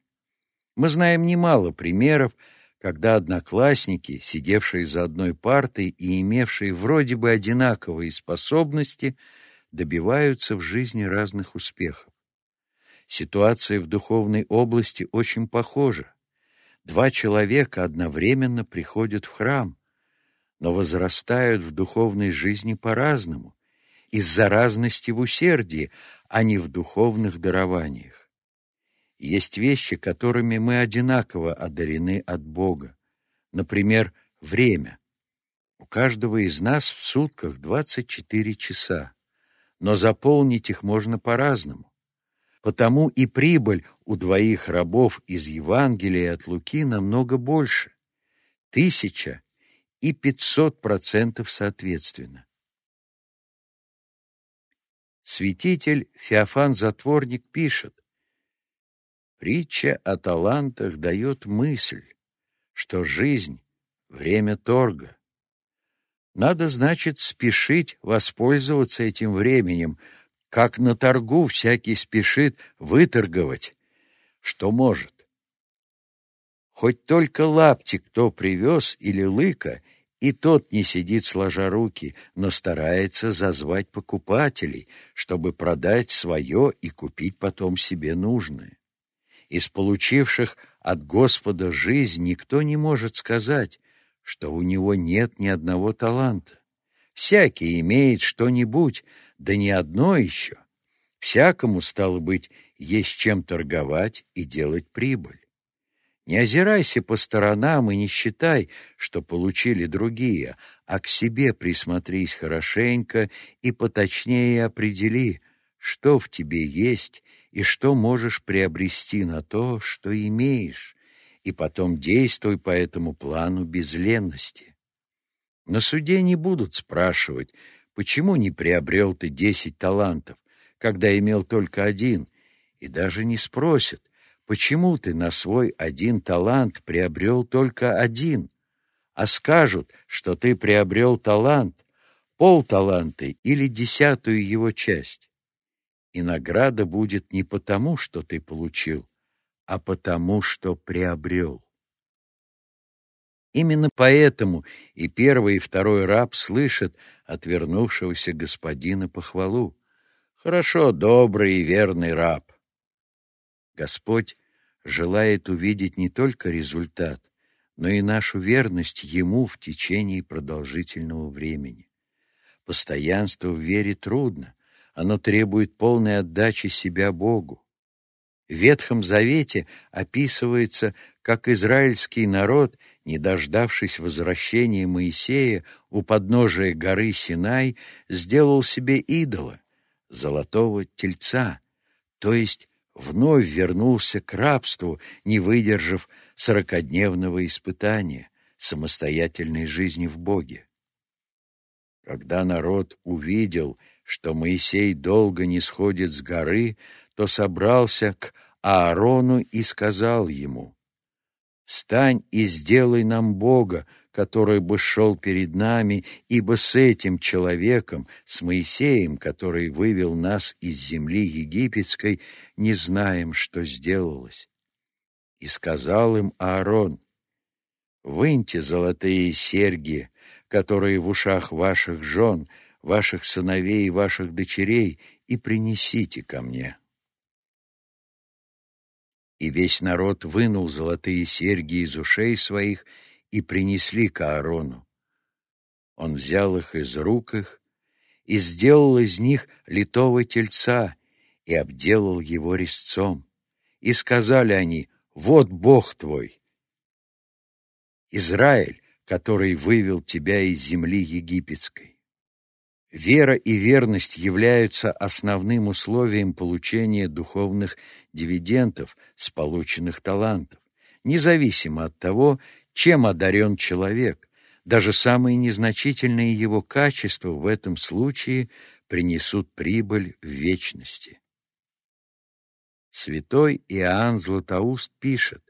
Мы знаем немало примеров, когда одноклассники, сидевшие за одной партой и имевшие вроде бы одинаковые способности, добиваются в жизни разных успехов. Ситуация в духовной области очень похожа. Два человека одновременно приходят в храм, но возрастают в духовной жизни по-разному, из-за разности в усердии, а не в духовных дарованиях. Есть вещи, которыми мы одинаково одарены от Бога. Например, время. У каждого из нас в сутках 24 часа, но заполнить их можно по-разному. Потому и прибыль у двоих рабов из Евангелия от Луки намного больше — тысяча и пятьсот процентов соответственно. Святитель Феофан Затворник пишет, «Притча о талантах дает мысль, что жизнь — время торга. Надо, значит, спешить воспользоваться этим временем, как на торгу всякий спешит выторговать, что может. Хоть только лапти кто привез или лыка, и тот не сидит сложа руки, но старается зазвать покупателей, чтобы продать свое и купить потом себе нужное. Из получивших от Господа жизнь никто не может сказать, что у него нет ни одного таланта. Всякий имеет что-нибудь, да не одно еще. Всякому, стало быть, есть чем торговать и делать прибыль. Не озирайся по сторонам и не считай, что получили другие, а к себе присмотрись хорошенько и поточнее определи, что в тебе есть и что можешь приобрести на то, что имеешь, и потом действуй по этому плану без ленности. На суде не будут спрашивать, почему не приобрел ты десять талантов, когда имел только один, и даже не спросят, почему ты на свой один талант приобрел только один, а скажут, что ты приобрел талант, полталанта или десятую его часть. И награда будет не потому, что ты получил, а потому, что приобрел. Именно поэтому и первый, и второй раб слышат от вернувшегося господина похвалу. «Хорошо, добрый и верный раб, Господь желает увидеть не только результат, но и нашу верность Ему в течение продолжительного времени. Постоянство в вере трудно, оно требует полной отдачи себя Богу. В Ветхом Завете описывается, как израильский народ, не дождавшись возвращения Моисея у подножия горы Синай, сделал себе идола, золотого тельца, то есть вновь вернулся к рабству, не выдержав сорокодневного испытания самостоятельной жизни в Боге. Когда народ увидел, что Моисей долго не сходит с горы, то собрался к Аарону и сказал ему, «Встань и сделай нам Бога, который бы шел перед нами, ибо с этим человеком, с Моисеем, который вывел нас из земли египетской, не знаем, что сделалось. И сказал им Аарон, «Выньте золотые серьги, которые в ушах ваших жен, ваших сыновей и ваших дочерей, и принесите ко мне». И весь народ вынул золотые серьги из ушей своих и принесли к Аарону. Он взял их из рук их и сделал из них литого тельца и обделал его резцом. И сказали они, «Вот Бог твой, Израиль, который вывел тебя из земли египетской». Вера и верность являются основным условием получения духовных дивидендов с полученных талантов, независимо от того, чем одарен человек. Даже самые незначительные его качества в этом случае принесут прибыль в вечности. Святой Иоанн Златоуст пишет,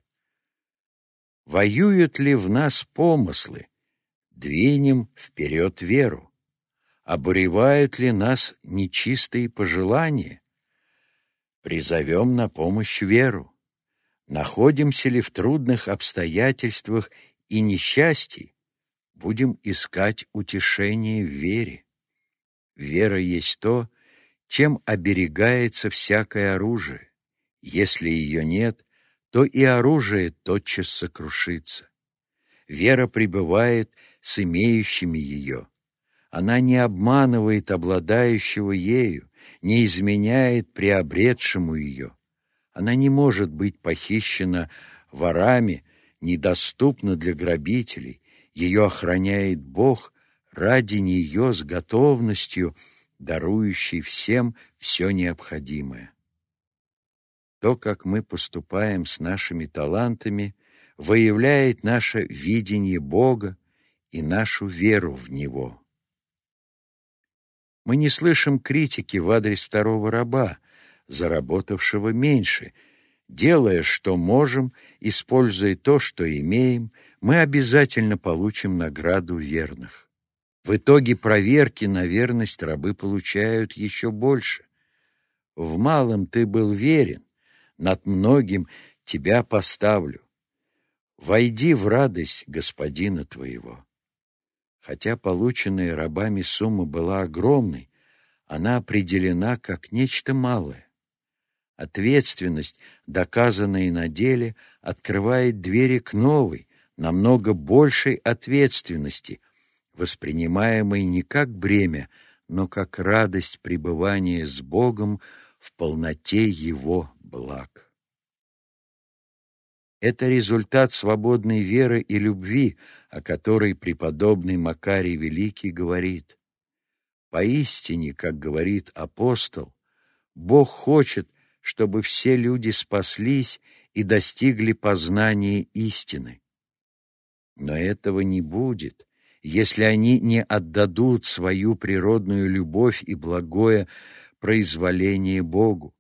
«Воюют ли в нас помыслы? Двинем вперед веру. Обуревают ли нас нечистые пожелания? Призовем на помощь веру находимся ли в трудных обстоятельствах и несчастье, будем искать утешение в вере. Вера есть то, чем оберегается всякое оружие. Если ее нет, то и оружие тотчас сокрушится. Вера пребывает с имеющими ее. Она не обманывает обладающего ею, не изменяет приобретшему ее. Она не может быть похищена ворами, недоступна для грабителей. Ее охраняет Бог, ради нее с готовностью, дарующий всем все необходимое. То, как мы поступаем с нашими талантами, выявляет наше видение Бога и нашу веру в Него. Мы не слышим критики в адрес второго раба, заработавшего меньше. Делая, что можем, используя то, что имеем, мы обязательно получим награду верных. В итоге проверки на верность рабы получают еще больше. В малом ты был верен, над многим тебя поставлю. Войди в радость господина твоего. Хотя полученная рабами сумма была огромной, она определена как нечто малое. Ответственность, доказанная на деле, открывает двери к новой, намного большей ответственности, воспринимаемой не как бремя, но как радость пребывания с Богом в полноте Его благ. Это результат свободной веры и любви, о которой преподобный Макарий Великий говорит. Поистине, как говорит апостол, Бог хочет, чтобы все люди спаслись и достигли познания истины. Но этого не будет, если они не отдадут свою природную любовь и благое произволение Богу.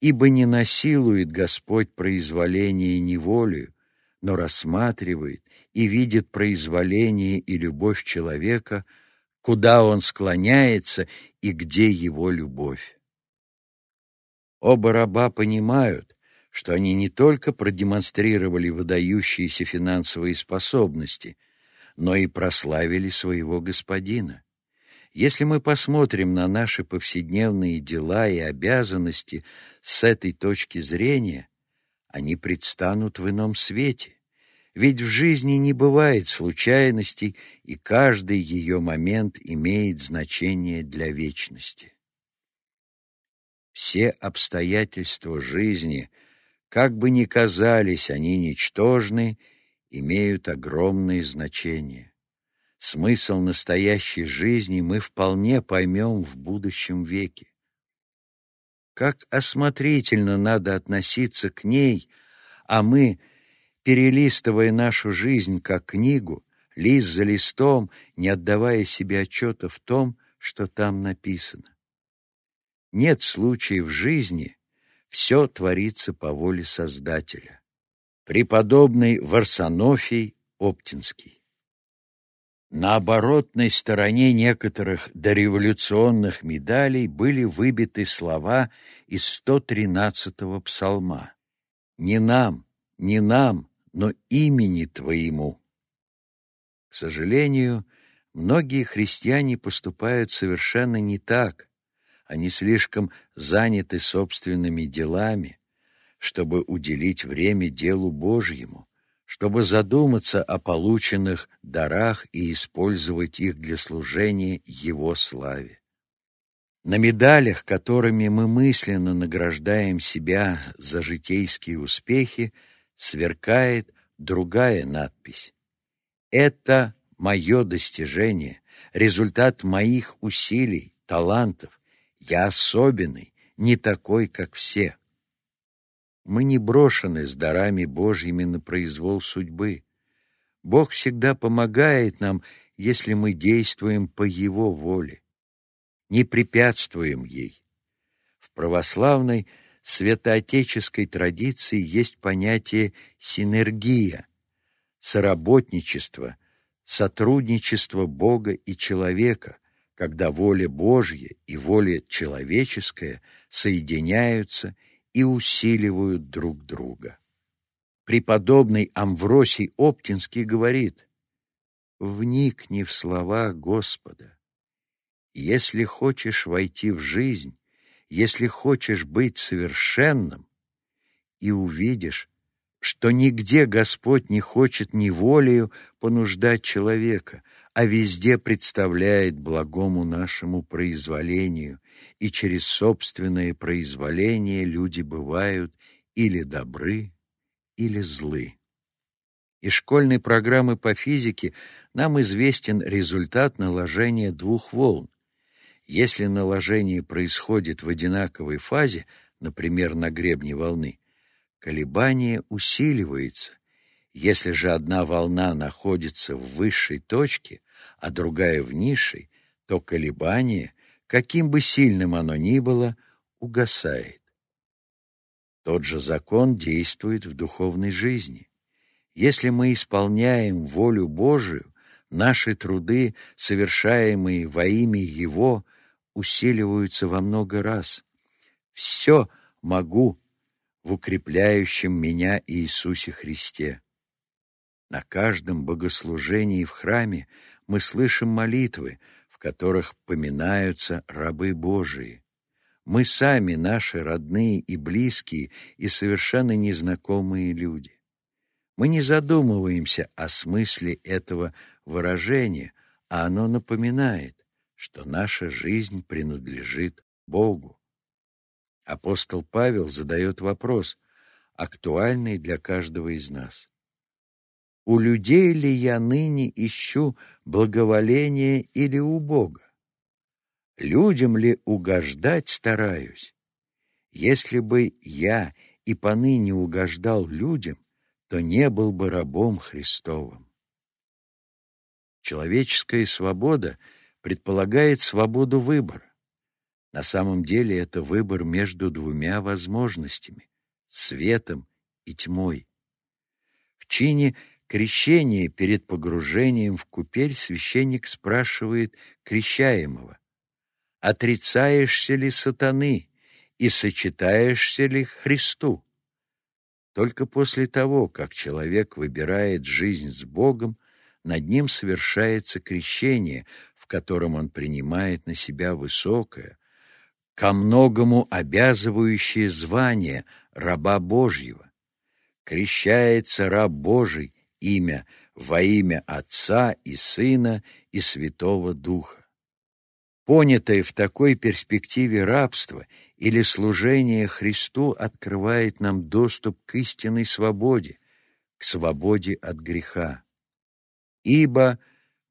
Ибо не насилует Господь произволение неволею, но рассматривает и видит произволение и любовь человека, куда он склоняется и где его любовь. Оба раба понимают, что они не только продемонстрировали выдающиеся финансовые способности, но и прославили своего господина. Если мы посмотрим на наши повседневные дела и обязанности с этой точки зрения, они предстанут в ином свете. Ведь в жизни не бывает случайностей, и каждый ее момент имеет значение для вечности. Все обстоятельства жизни, как бы ни казались они ничтожны, имеют огромное значение. Смысл настоящей жизни мы вполне поймем в будущем веке. Как осмотрительно надо относиться к ней, а мы, перелистывая нашу жизнь как книгу, лист за листом, не отдавая себе отчета в том, что там написано. Нет случая в жизни, все творится по воле Создателя. Преподобный Варсонофий Оптинский на оборотной стороне некоторых дореволюционных медалей были выбиты слова из 113-го псалма «Не нам, не нам, но имени Твоему». К сожалению, многие христиане поступают совершенно не так. Они слишком заняты собственными делами, чтобы уделить время делу Божьему чтобы задуматься о полученных дарах и использовать их для служения Его славе. На медалях, которыми мы мысленно награждаем себя за житейские успехи, сверкает другая надпись. Это мое достижение, результат моих усилий, талантов. Я особенный, не такой, как все. Мы не брошены с дарами Божьими на произвол судьбы. Бог всегда помогает нам, если мы действуем по Его воле, не препятствуем ей. В православной святоотеческой традиции есть понятие синергия, соработничество, сотрудничество Бога и человека, когда воля Божья и воля человеческая соединяются и усиливают друг друга. Преподобный Амвросий Оптинский говорит, «Вникни в слова Господа. Если хочешь войти в жизнь, если хочешь быть совершенным, и увидишь, что нигде Господь не хочет неволею понуждать человека, а везде представляет благому нашему произволению, и через собственное произволение люди бывают или добры, или злы. Из школьной программы по физике нам известен результат наложения двух волн. Если наложение происходит в одинаковой фазе, например, на гребне волны, колебание усиливается. Если же одна волна находится в высшей точке, а другая в низшей, то колебание, каким бы сильным оно ни было, угасает. Тот же закон действует в духовной жизни. Если мы исполняем волю Божию, наши труды, совершаемые во имя Его, усиливаются во много раз. Все могу в укрепляющем меня Иисусе Христе. На каждом богослужении в храме мы слышим молитвы, в которых поминаются рабы Божии. Мы сами, наши родные и близкие, и совершенно незнакомые люди. Мы не задумываемся о смысле этого выражения, а оно напоминает, что наша жизнь принадлежит Богу. Апостол Павел задает вопрос, актуальный для каждого из нас. «У людей ли я ныне ищу благоволение или у Бога? Людям ли угождать стараюсь? Если бы я и поныне угождал людям, то не был бы рабом Христовым. Человеческая свобода предполагает свободу выбора. На самом деле это выбор между двумя возможностями — светом и тьмой. В чине крещения перед погружением в купель священник спрашивает крещаемого, «Отрицаешься ли сатаны и сочетаешься ли Христу?» Только после того, как человек выбирает жизнь с Богом, над ним совершается крещение, в котором он принимает на себя высокое, ко многому обязывающее звание раба Божьего. Крещается раб Божий имя во имя Отца и Сына и Святого Духа. Понятое в такой перспективе рабство или служение Христу открывает нам доступ к истинной свободе, к свободе от греха. Ибо,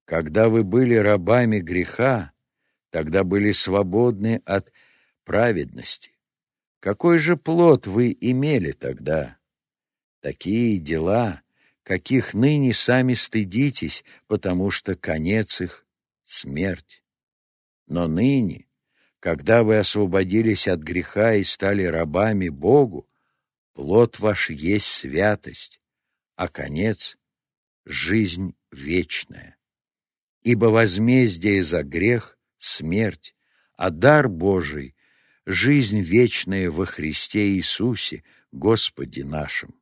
когда вы были рабами греха, тогда были свободны от праведности. Какой же плод вы имели тогда? Такие дела, каких ныне сами стыдитесь, потому что конец их — смерть. Но ныне, когда вы освободились от греха и стали рабами Богу, плод ваш есть святость, а конец — жизнь вечная. Ибо возмездие за грех — смерть, а дар Божий — жизнь вечная во Христе Иисусе, Господе нашим.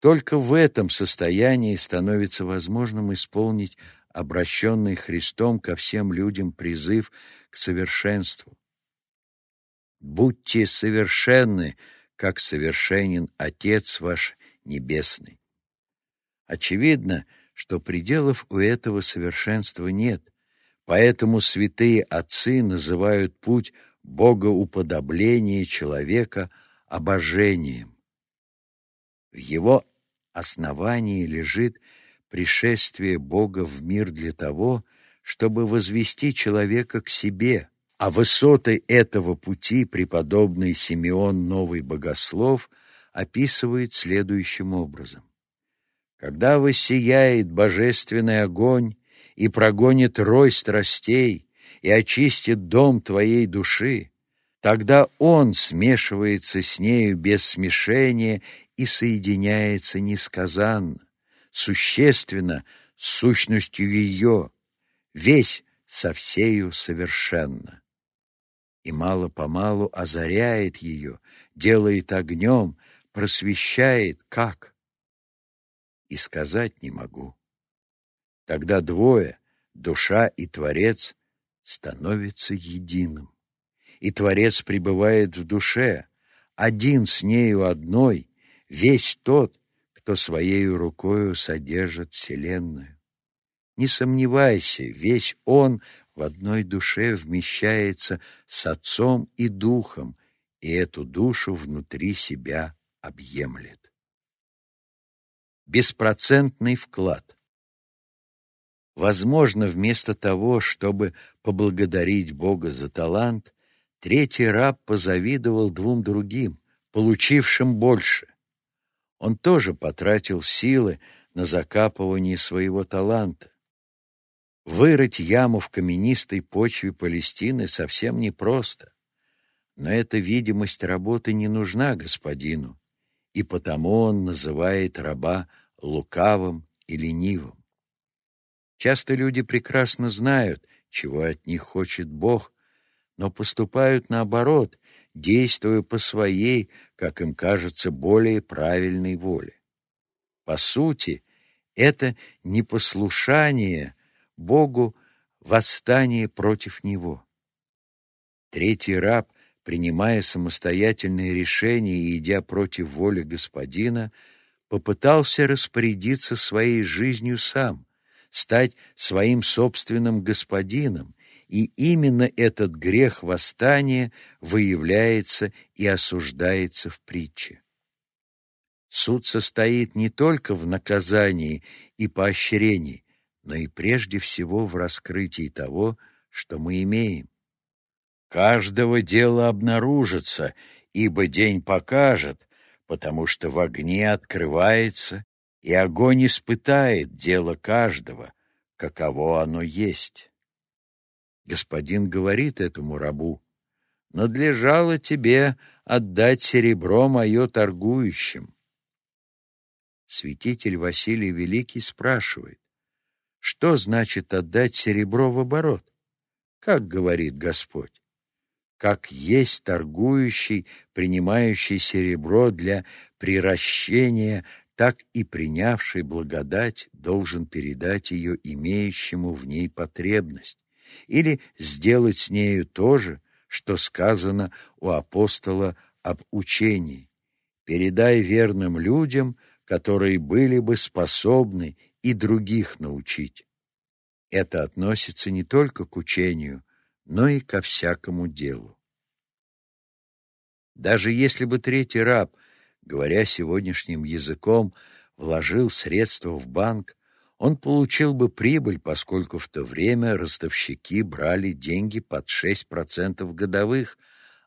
Только в этом состоянии становится возможным исполнить обращенный Христом ко всем людям призыв к совершенству. «Будьте совершенны, как совершенен Отец ваш Небесный». Очевидно, что пределов у этого совершенства нет, поэтому святые отцы называют путь богоуподобления человека обожением. В его основании лежит пришествие Бога в мир для того, чтобы возвести человека к себе, а высоты этого пути преподобный Симеон Новый Богослов описывает следующим образом. «Когда воссияет божественный огонь и прогонит рой страстей и очистит дом твоей души, тогда он смешивается с нею без смешения и соединяется несказанно, существенно с сущностью ее, весь со всею совершенно. И мало-помалу озаряет ее, делает огнем, просвещает как. И сказать не могу. Тогда двое, душа и Творец, становятся единым. И Творец пребывает в душе, один с нею одной, весь тот, кто своею рукою содержит Вселенную. Не сомневайся, весь Он в одной душе вмещается с Отцом и Духом, и эту душу внутри себя объемлет. Беспроцентный вклад. Возможно, вместо того, чтобы поблагодарить Бога за талант, третий раб позавидовал двум другим, получившим больше. Он тоже потратил силы на закапывание своего таланта. Вырыть яму в каменистой почве Палестины совсем непросто. Но эта видимость работы не нужна господину, и потому он называет раба лукавым и ленивым. Часто люди прекрасно знают, чего от них хочет Бог, но поступают наоборот, действуя по своей, как им кажется, более правильной воле. По сути, это непослушание Богу восстание против Него. Третий раб принимая самостоятельные решения и идя против воли господина, попытался распорядиться своей жизнью сам, стать своим собственным господином, и именно этот грех восстания выявляется и осуждается в притче. Суд состоит не только в наказании и поощрении, но и прежде всего в раскрытии того, что мы имеем каждого дела обнаружится, ибо день покажет, потому что в огне открывается, и огонь испытает дело каждого, каково оно есть. Господин говорит этому рабу, «Надлежало тебе отдать серебро мое торгующим». Святитель Василий Великий спрашивает, что значит отдать серебро в оборот? Как говорит Господь? Как есть торгующий, принимающий серебро для приращения, так и принявший благодать должен передать ее имеющему в ней потребность или сделать с нею то же, что сказано у апостола об учении. Передай верным людям, которые были бы способны и других научить. Это относится не только к учению, но и ко всякому делу. Даже если бы третий раб, говоря сегодняшним языком, вложил средства в банк, он получил бы прибыль, поскольку в то время ростовщики брали деньги под 6% годовых,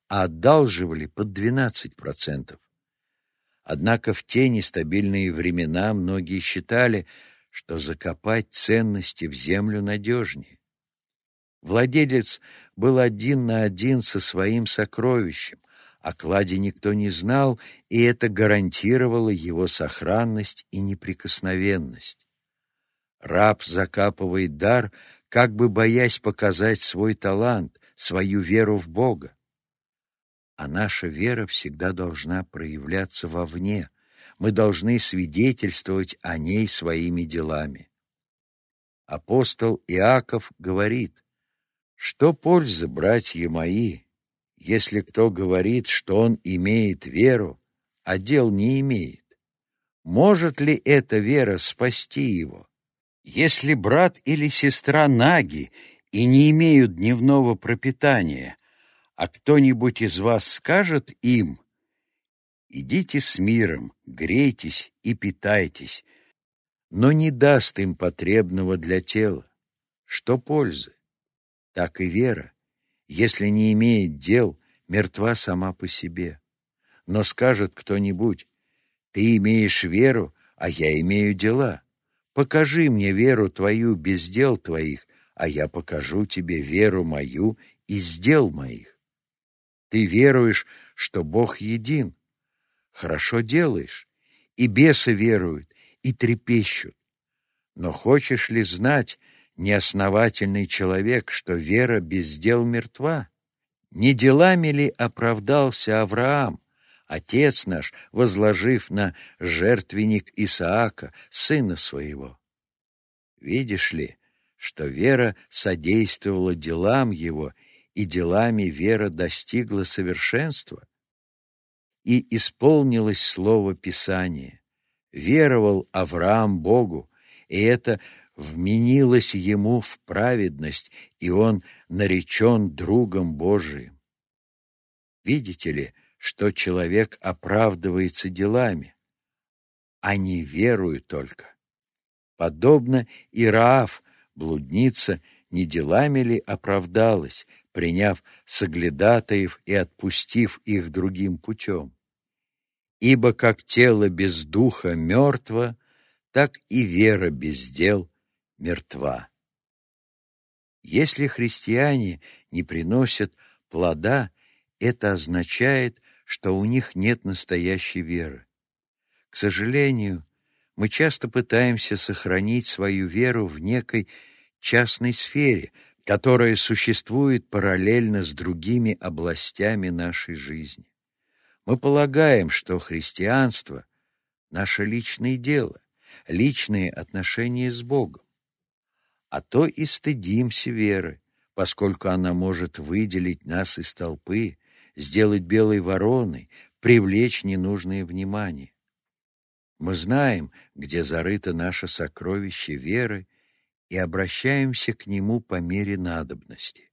а одалживали под 12%. Однако в те нестабильные времена многие считали, что закопать ценности в землю надежнее. Владелец был один на один со своим сокровищем. О кладе никто не знал, и это гарантировало его сохранность и неприкосновенность. Раб закапывает дар, как бы боясь показать свой талант, свою веру в Бога. А наша вера всегда должна проявляться вовне. Мы должны свидетельствовать о ней своими делами. Апостол Иаков говорит, что пользы, братья мои, если кто говорит, что он имеет веру, а дел не имеет? Может ли эта вера спасти его? Если брат или сестра наги и не имеют дневного пропитания, а кто-нибудь из вас скажет им, «Идите с миром, грейтесь и питайтесь», но не даст им потребного для тела, что пользы? Так и вера, если не имеет дел, мертва сама по себе. Но скажет кто-нибудь, ты имеешь веру, а я имею дела. Покажи мне веру твою без дел твоих, а я покажу тебе веру мою из дел моих. Ты веруешь, что Бог един. Хорошо делаешь. И бесы веруют, и трепещут. Но хочешь ли знать, неосновательный человек, что вера без дел мертва? Не делами ли оправдался Авраам, отец наш, возложив на жертвенник Исаака, сына своего? Видишь ли, что вера содействовала делам его, и делами вера достигла совершенства? И исполнилось слово Писания. Веровал Авраам Богу, и это вменилось ему в праведность, и он наречен другом Божиим. Видите ли, что человек оправдывается делами, они веруют только. Подобно Ираав, блудница, не делами ли оправдалась, приняв соглядатаев и отпустив их другим путем? Ибо как тело без духа мертво, так и вера без дел мертва. Если христиане не приносят плода, это означает, что у них нет настоящей веры. К сожалению, мы часто пытаемся сохранить свою веру в некой частной сфере, которая существует параллельно с другими областями нашей жизни. Мы полагаем, что христианство — наше личное дело, личные отношения с Богом. А то и стыдимся веры, поскольку она может выделить нас из толпы, сделать белой вороной, привлечь ненужное внимание. Мы знаем, где зарыто наше сокровище веры, и обращаемся к нему по мере надобности.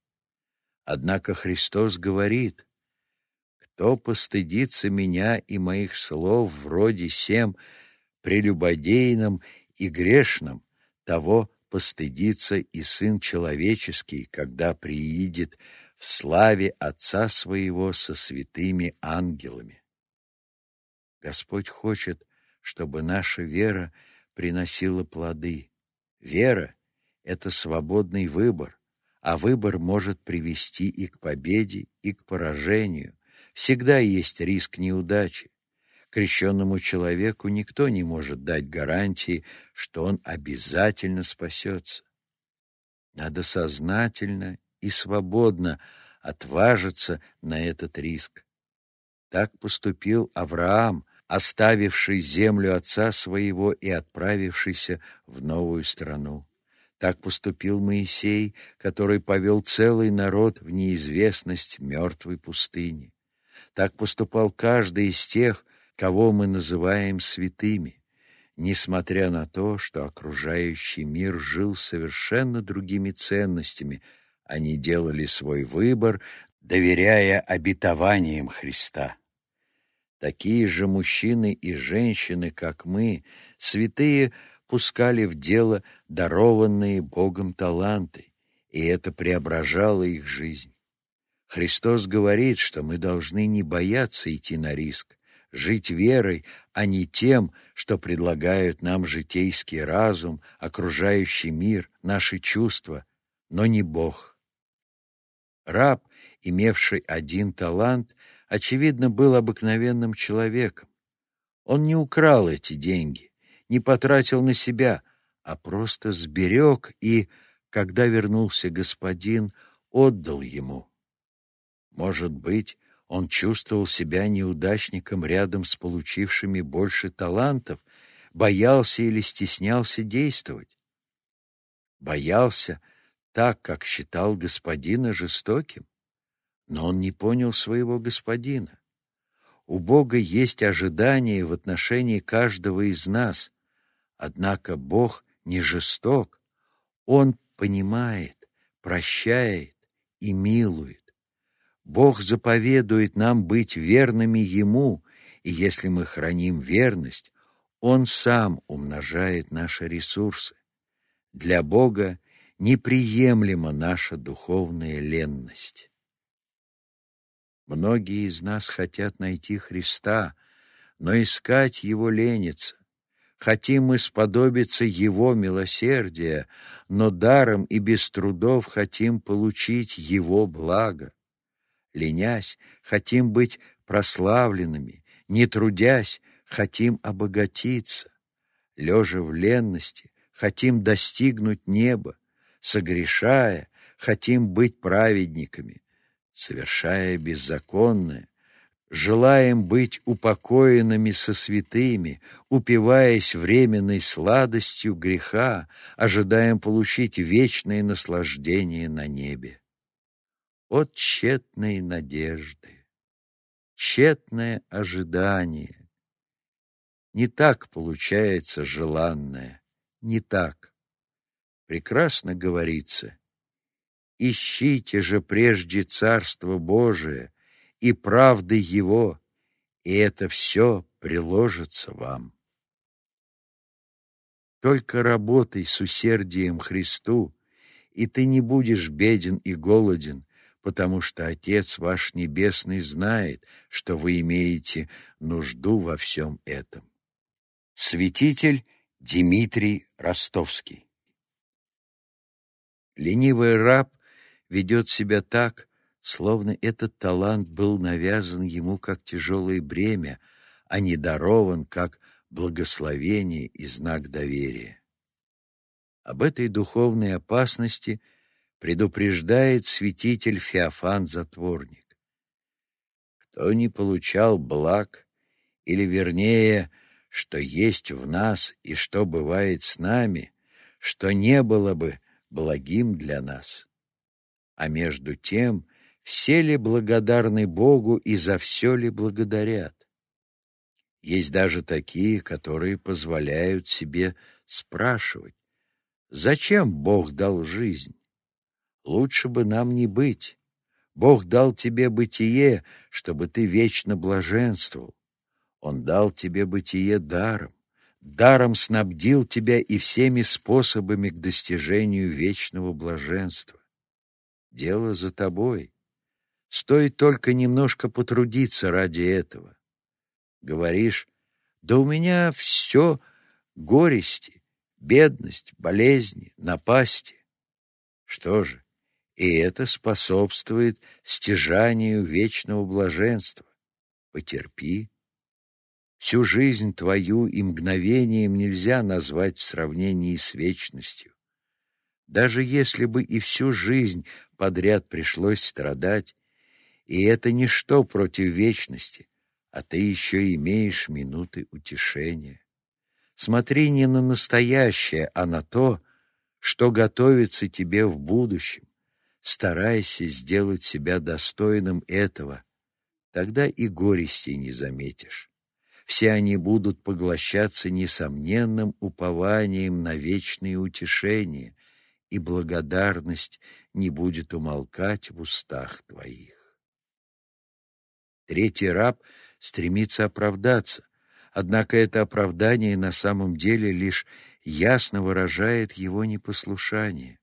Однако Христос говорит, «Кто постыдится меня и моих слов вроде сем прелюбодейном и грешном, того постыдится и Сын Человеческий, когда приидет в славе Отца Своего со святыми ангелами». Господь хочет, чтобы наша вера приносила плоды. Вера — это свободный выбор, а выбор может привести и к победе, и к поражению. Всегда есть риск неудачи. Крещенному человеку никто не может дать гарантии, что он обязательно спасется. Надо сознательно и свободно отважиться на этот риск. Так поступил Авраам, оставивший землю отца своего и отправившийся в новую страну. Так поступил Моисей, который повел целый народ в неизвестность мертвой пустыни. Так поступал каждый из тех, кого мы называем святыми, несмотря на то, что окружающий мир жил совершенно другими ценностями, они делали свой выбор, доверяя обетованиям Христа. Такие же мужчины и женщины, как мы, святые, пускали в дело дарованные Богом таланты, и это преображало их жизнь. Христос говорит, что мы должны не бояться идти на риск, жить верой, а не тем, что предлагают нам житейский разум, окружающий мир, наши чувства, но не Бог. Раб, имевший один талант, очевидно, был обыкновенным человеком. Он не украл эти деньги, не потратил на себя, а просто сберег и, когда вернулся господин, отдал ему. Может быть, он чувствовал себя неудачником рядом с получившими больше талантов, боялся или стеснялся действовать. Боялся так, как считал господина жестоким. Но он не понял своего господина. У Бога есть ожидания в отношении каждого из нас, однако Бог не жесток. Он понимает, прощает и милует. Бог заповедует нам быть верными Ему, и если мы храним верность, Он сам умножает наши ресурсы. Для Бога неприемлема наша духовная ленность. Многие из нас хотят найти Христа, но искать Его ленится. Хотим мы сподобиться Его милосердия, но даром и без трудов хотим получить Его благо. Ленясь, хотим быть прославленными, не трудясь, хотим обогатиться. Лежа в ленности, хотим достигнуть неба, согрешая, хотим быть праведниками совершая беззаконное, желаем быть упокоенными со святыми, упиваясь временной сладостью греха, ожидаем получить вечное наслаждение на небе. От тщетной надежды, тщетное ожидание. Не так получается желанное, не так. Прекрасно говорится — Ищите же прежде Царство Божие и правды Его, и это все приложится вам. Только работай с усердием Христу, и ты не будешь беден и голоден, потому что Отец ваш Небесный знает, что вы имеете нужду во всем этом. Святитель Дмитрий Ростовский Ленивый раб ведет себя так, словно этот талант был навязан ему как тяжелое бремя, а не дарован как благословение и знак доверия. Об этой духовной опасности предупреждает святитель Феофан-затворник. Кто не получал благ, или, вернее, что есть в нас и что бывает с нами, что не было бы благим для нас. А между тем, все ли благодарны Богу и за все ли благодарят? Есть даже такие, которые позволяют себе спрашивать, зачем Бог дал жизнь? Лучше бы нам не быть. Бог дал тебе бытие, чтобы ты вечно блаженствовал. Он дал тебе бытие даром, даром снабдил тебя и всеми способами к достижению вечного блаженства. Дело за тобой. Стоит только немножко потрудиться ради этого. Говоришь, да у меня все горести, бедность, болезни, напасти. Что же, и это способствует стяжанию вечного блаженства. Потерпи. Всю жизнь твою и мгновением нельзя назвать в сравнении с вечностью. Даже если бы и всю жизнь подряд пришлось страдать, и это ничто против вечности, а ты еще имеешь минуты утешения. Смотри не на настоящее, а на то, что готовится тебе в будущем. Старайся сделать себя достойным этого, тогда и горести не заметишь. Все они будут поглощаться несомненным упованием на вечные утешения, и благодарность не будет умолкать в устах твоих. Третий раб — стремится оправдаться, однако это оправдание на самом деле лишь ясно выражает его непослушание.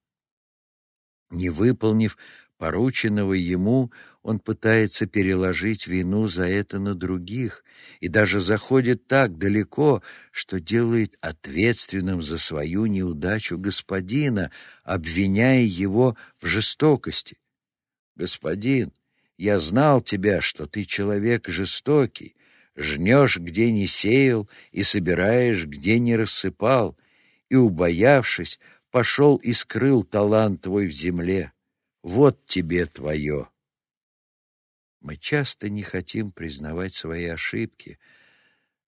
Не выполнив порученного ему, он пытается переложить вину за это на других и даже заходит так далеко, что делает ответственным за свою неудачу господина, обвиняя его в жестокости. «Господин, я знал тебя, что ты человек жестокий, жнешь, где не сеял, и собираешь, где не рассыпал, и, убоявшись, пошел и скрыл талант твой в земле. Вот тебе твое. Мы часто не хотим признавать свои ошибки,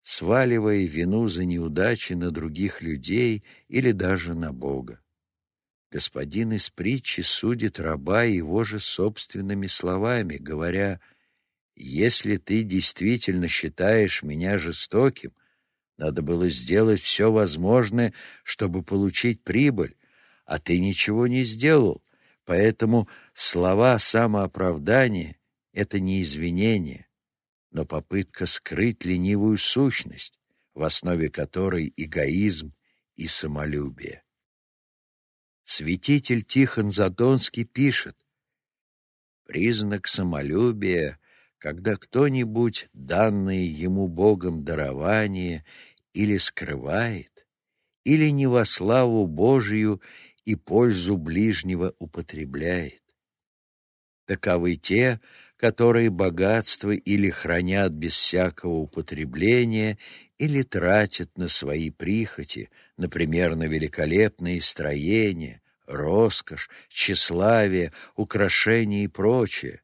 сваливая вину за неудачи на других людей или даже на Бога. Господин из притчи судит раба его же собственными словами, говоря, «Если ты действительно считаешь меня жестоким, надо было сделать все возможное, чтобы получить прибыль, а ты ничего не сделал, поэтому слова самооправдания — это не извинение, но попытка скрыть ленивую сущность, в основе которой эгоизм и самолюбие. Святитель Тихон Задонский пишет, «Признак самолюбия, когда кто-нибудь данное ему Богом дарование или скрывает, или не во славу Божию и пользу ближнего употребляет. Таковы те, которые богатство или хранят без всякого употребления, или тратят на свои прихоти, например, на великолепные строения, роскошь, тщеславие, украшения и прочее.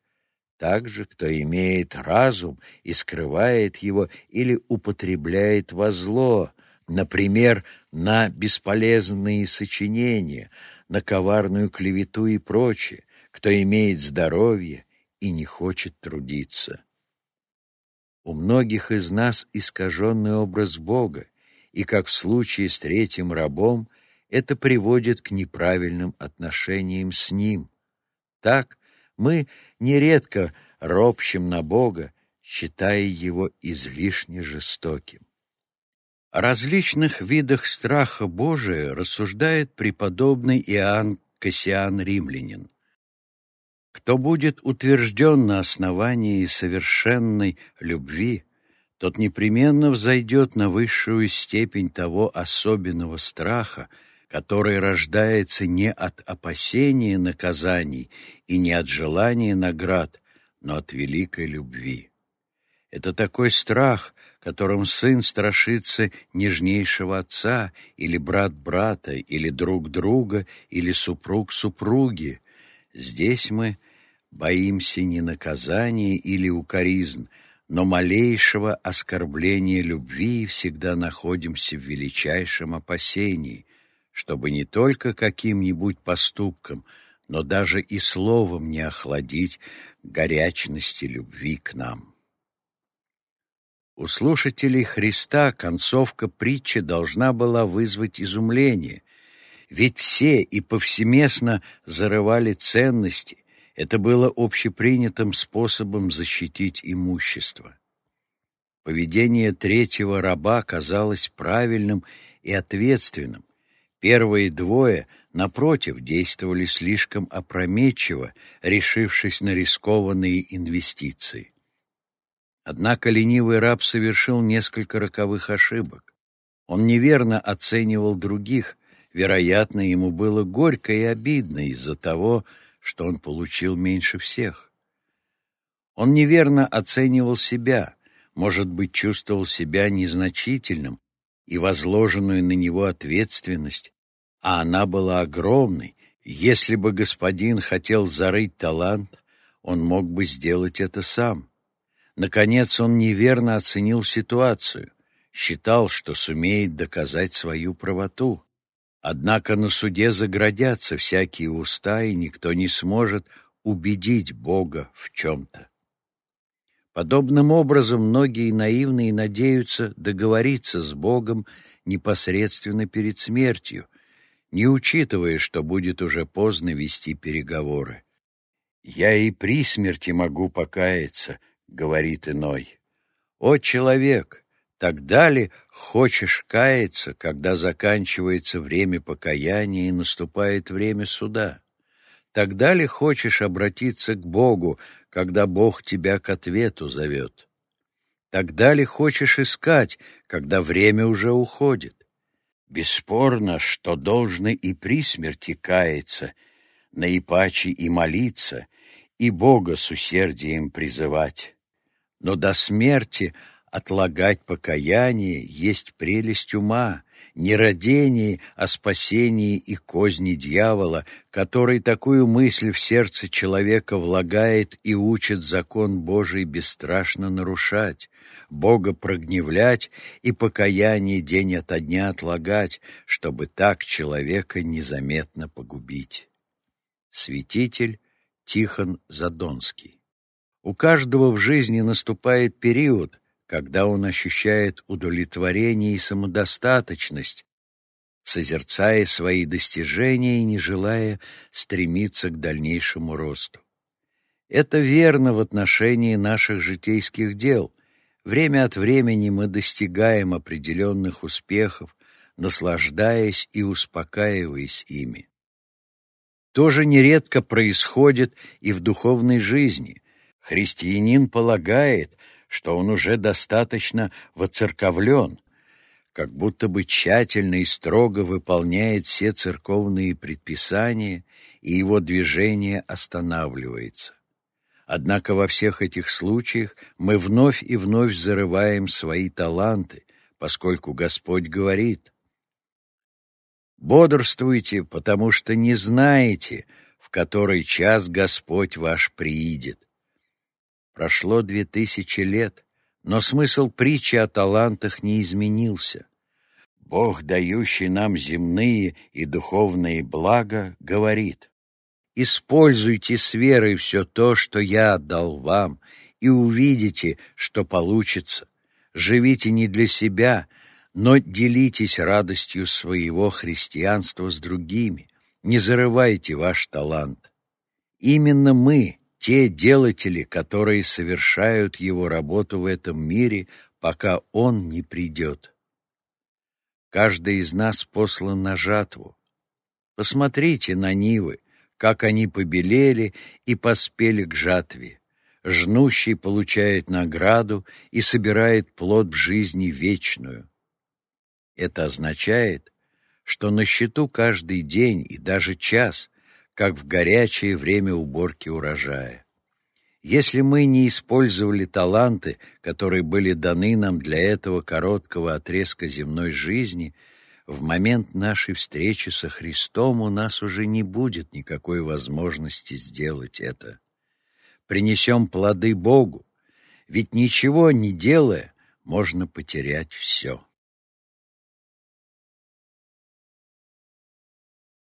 Также, кто имеет разум и скрывает его или употребляет во зло, например, на бесполезные сочинения, на коварную клевету и прочее, кто имеет здоровье и не хочет трудиться. У многих из нас искаженный образ Бога, и, как в случае с третьим рабом, это приводит к неправильным отношениям с Ним. Так мы нередко ропщим на Бога, считая Его излишне жестоким. О различных видах страха Божия рассуждает преподобный Иоанн Кассиан Римлянин. Кто будет утвержден на основании совершенной любви, тот непременно взойдет на высшую степень того особенного страха, который рождается не от опасения наказаний и не от желания наград, но от великой любви. Это такой страх, которым сын страшится нежнейшего отца, или брат брата, или друг друга, или супруг супруги. Здесь мы боимся не наказания или укоризн, но малейшего оскорбления любви всегда находимся в величайшем опасении, чтобы не только каким-нибудь поступком, но даже и словом не охладить горячности любви к нам. У слушателей Христа концовка притчи должна была вызвать изумление, ведь все и повсеместно зарывали ценности, это было общепринятым способом защитить имущество. Поведение третьего раба казалось правильным и ответственным. Первые двое, напротив, действовали слишком опрометчиво, решившись на рискованные инвестиции. Однако ленивый раб совершил несколько роковых ошибок. Он неверно оценивал других, вероятно, ему было горько и обидно из-за того, что он получил меньше всех. Он неверно оценивал себя, может быть, чувствовал себя незначительным и возложенную на него ответственность, а она была огромной. Если бы господин хотел зарыть талант, он мог бы сделать это сам. Наконец он неверно оценил ситуацию, считал, что сумеет доказать свою правоту. Однако на суде заградятся всякие уста, и никто не сможет убедить Бога в чем-то. Подобным образом многие наивные надеются договориться с Богом непосредственно перед смертью, не учитывая, что будет уже поздно вести переговоры. «Я и при смерти могу покаяться», — говорит иной. «О, человек, тогда ли хочешь каяться, когда заканчивается время покаяния и наступает время суда? Тогда ли хочешь обратиться к Богу, когда Бог тебя к ответу зовет? Тогда ли хочешь искать, когда время уже уходит? Бесспорно, что должны и при смерти каяться, наипаче и молиться, и Бога с усердием призывать. Но до смерти отлагать покаяние есть прелесть ума, не родение, а спасение и козни дьявола, который такую мысль в сердце человека влагает и учит закон Божий бесстрашно нарушать, Бога прогневлять и покаяние день ото дня отлагать, чтобы так человека незаметно погубить. Святитель Тихон Задонский у каждого в жизни наступает период, когда он ощущает удовлетворение и самодостаточность, созерцая свои достижения и не желая стремиться к дальнейшему росту. Это верно в отношении наших житейских дел. Время от времени мы достигаем определенных успехов, наслаждаясь и успокаиваясь ими. То же нередко происходит и в духовной жизни. Христианин полагает, что он уже достаточно воцерковлен, как будто бы тщательно и строго выполняет все церковные предписания, и его движение останавливается. Однако во всех этих случаях мы вновь и вновь зарываем свои таланты, поскольку Господь говорит «Бодрствуйте, потому что не знаете, в который час Господь ваш приидет. Прошло две тысячи лет, но смысл притчи о талантах не изменился. Бог, дающий нам земные и духовные блага, говорит, «Используйте с верой все то, что я отдал вам, и увидите, что получится. Живите не для себя, но делитесь радостью своего христианства с другими. Не зарывайте ваш талант. Именно мы, те делатели, которые совершают его работу в этом мире, пока он не придет. Каждый из нас послан на жатву. Посмотрите на нивы, как они побелели и поспели к жатве. Жнущий получает награду и собирает плод в жизни вечную. Это означает, что на счету каждый день и даже час, как в горячее время уборки урожая. Если мы не использовали таланты, которые были даны нам для этого короткого отрезка земной жизни, в момент нашей встречи со Христом у нас уже не будет никакой возможности сделать это. Принесем плоды Богу, ведь ничего не делая, можно потерять все.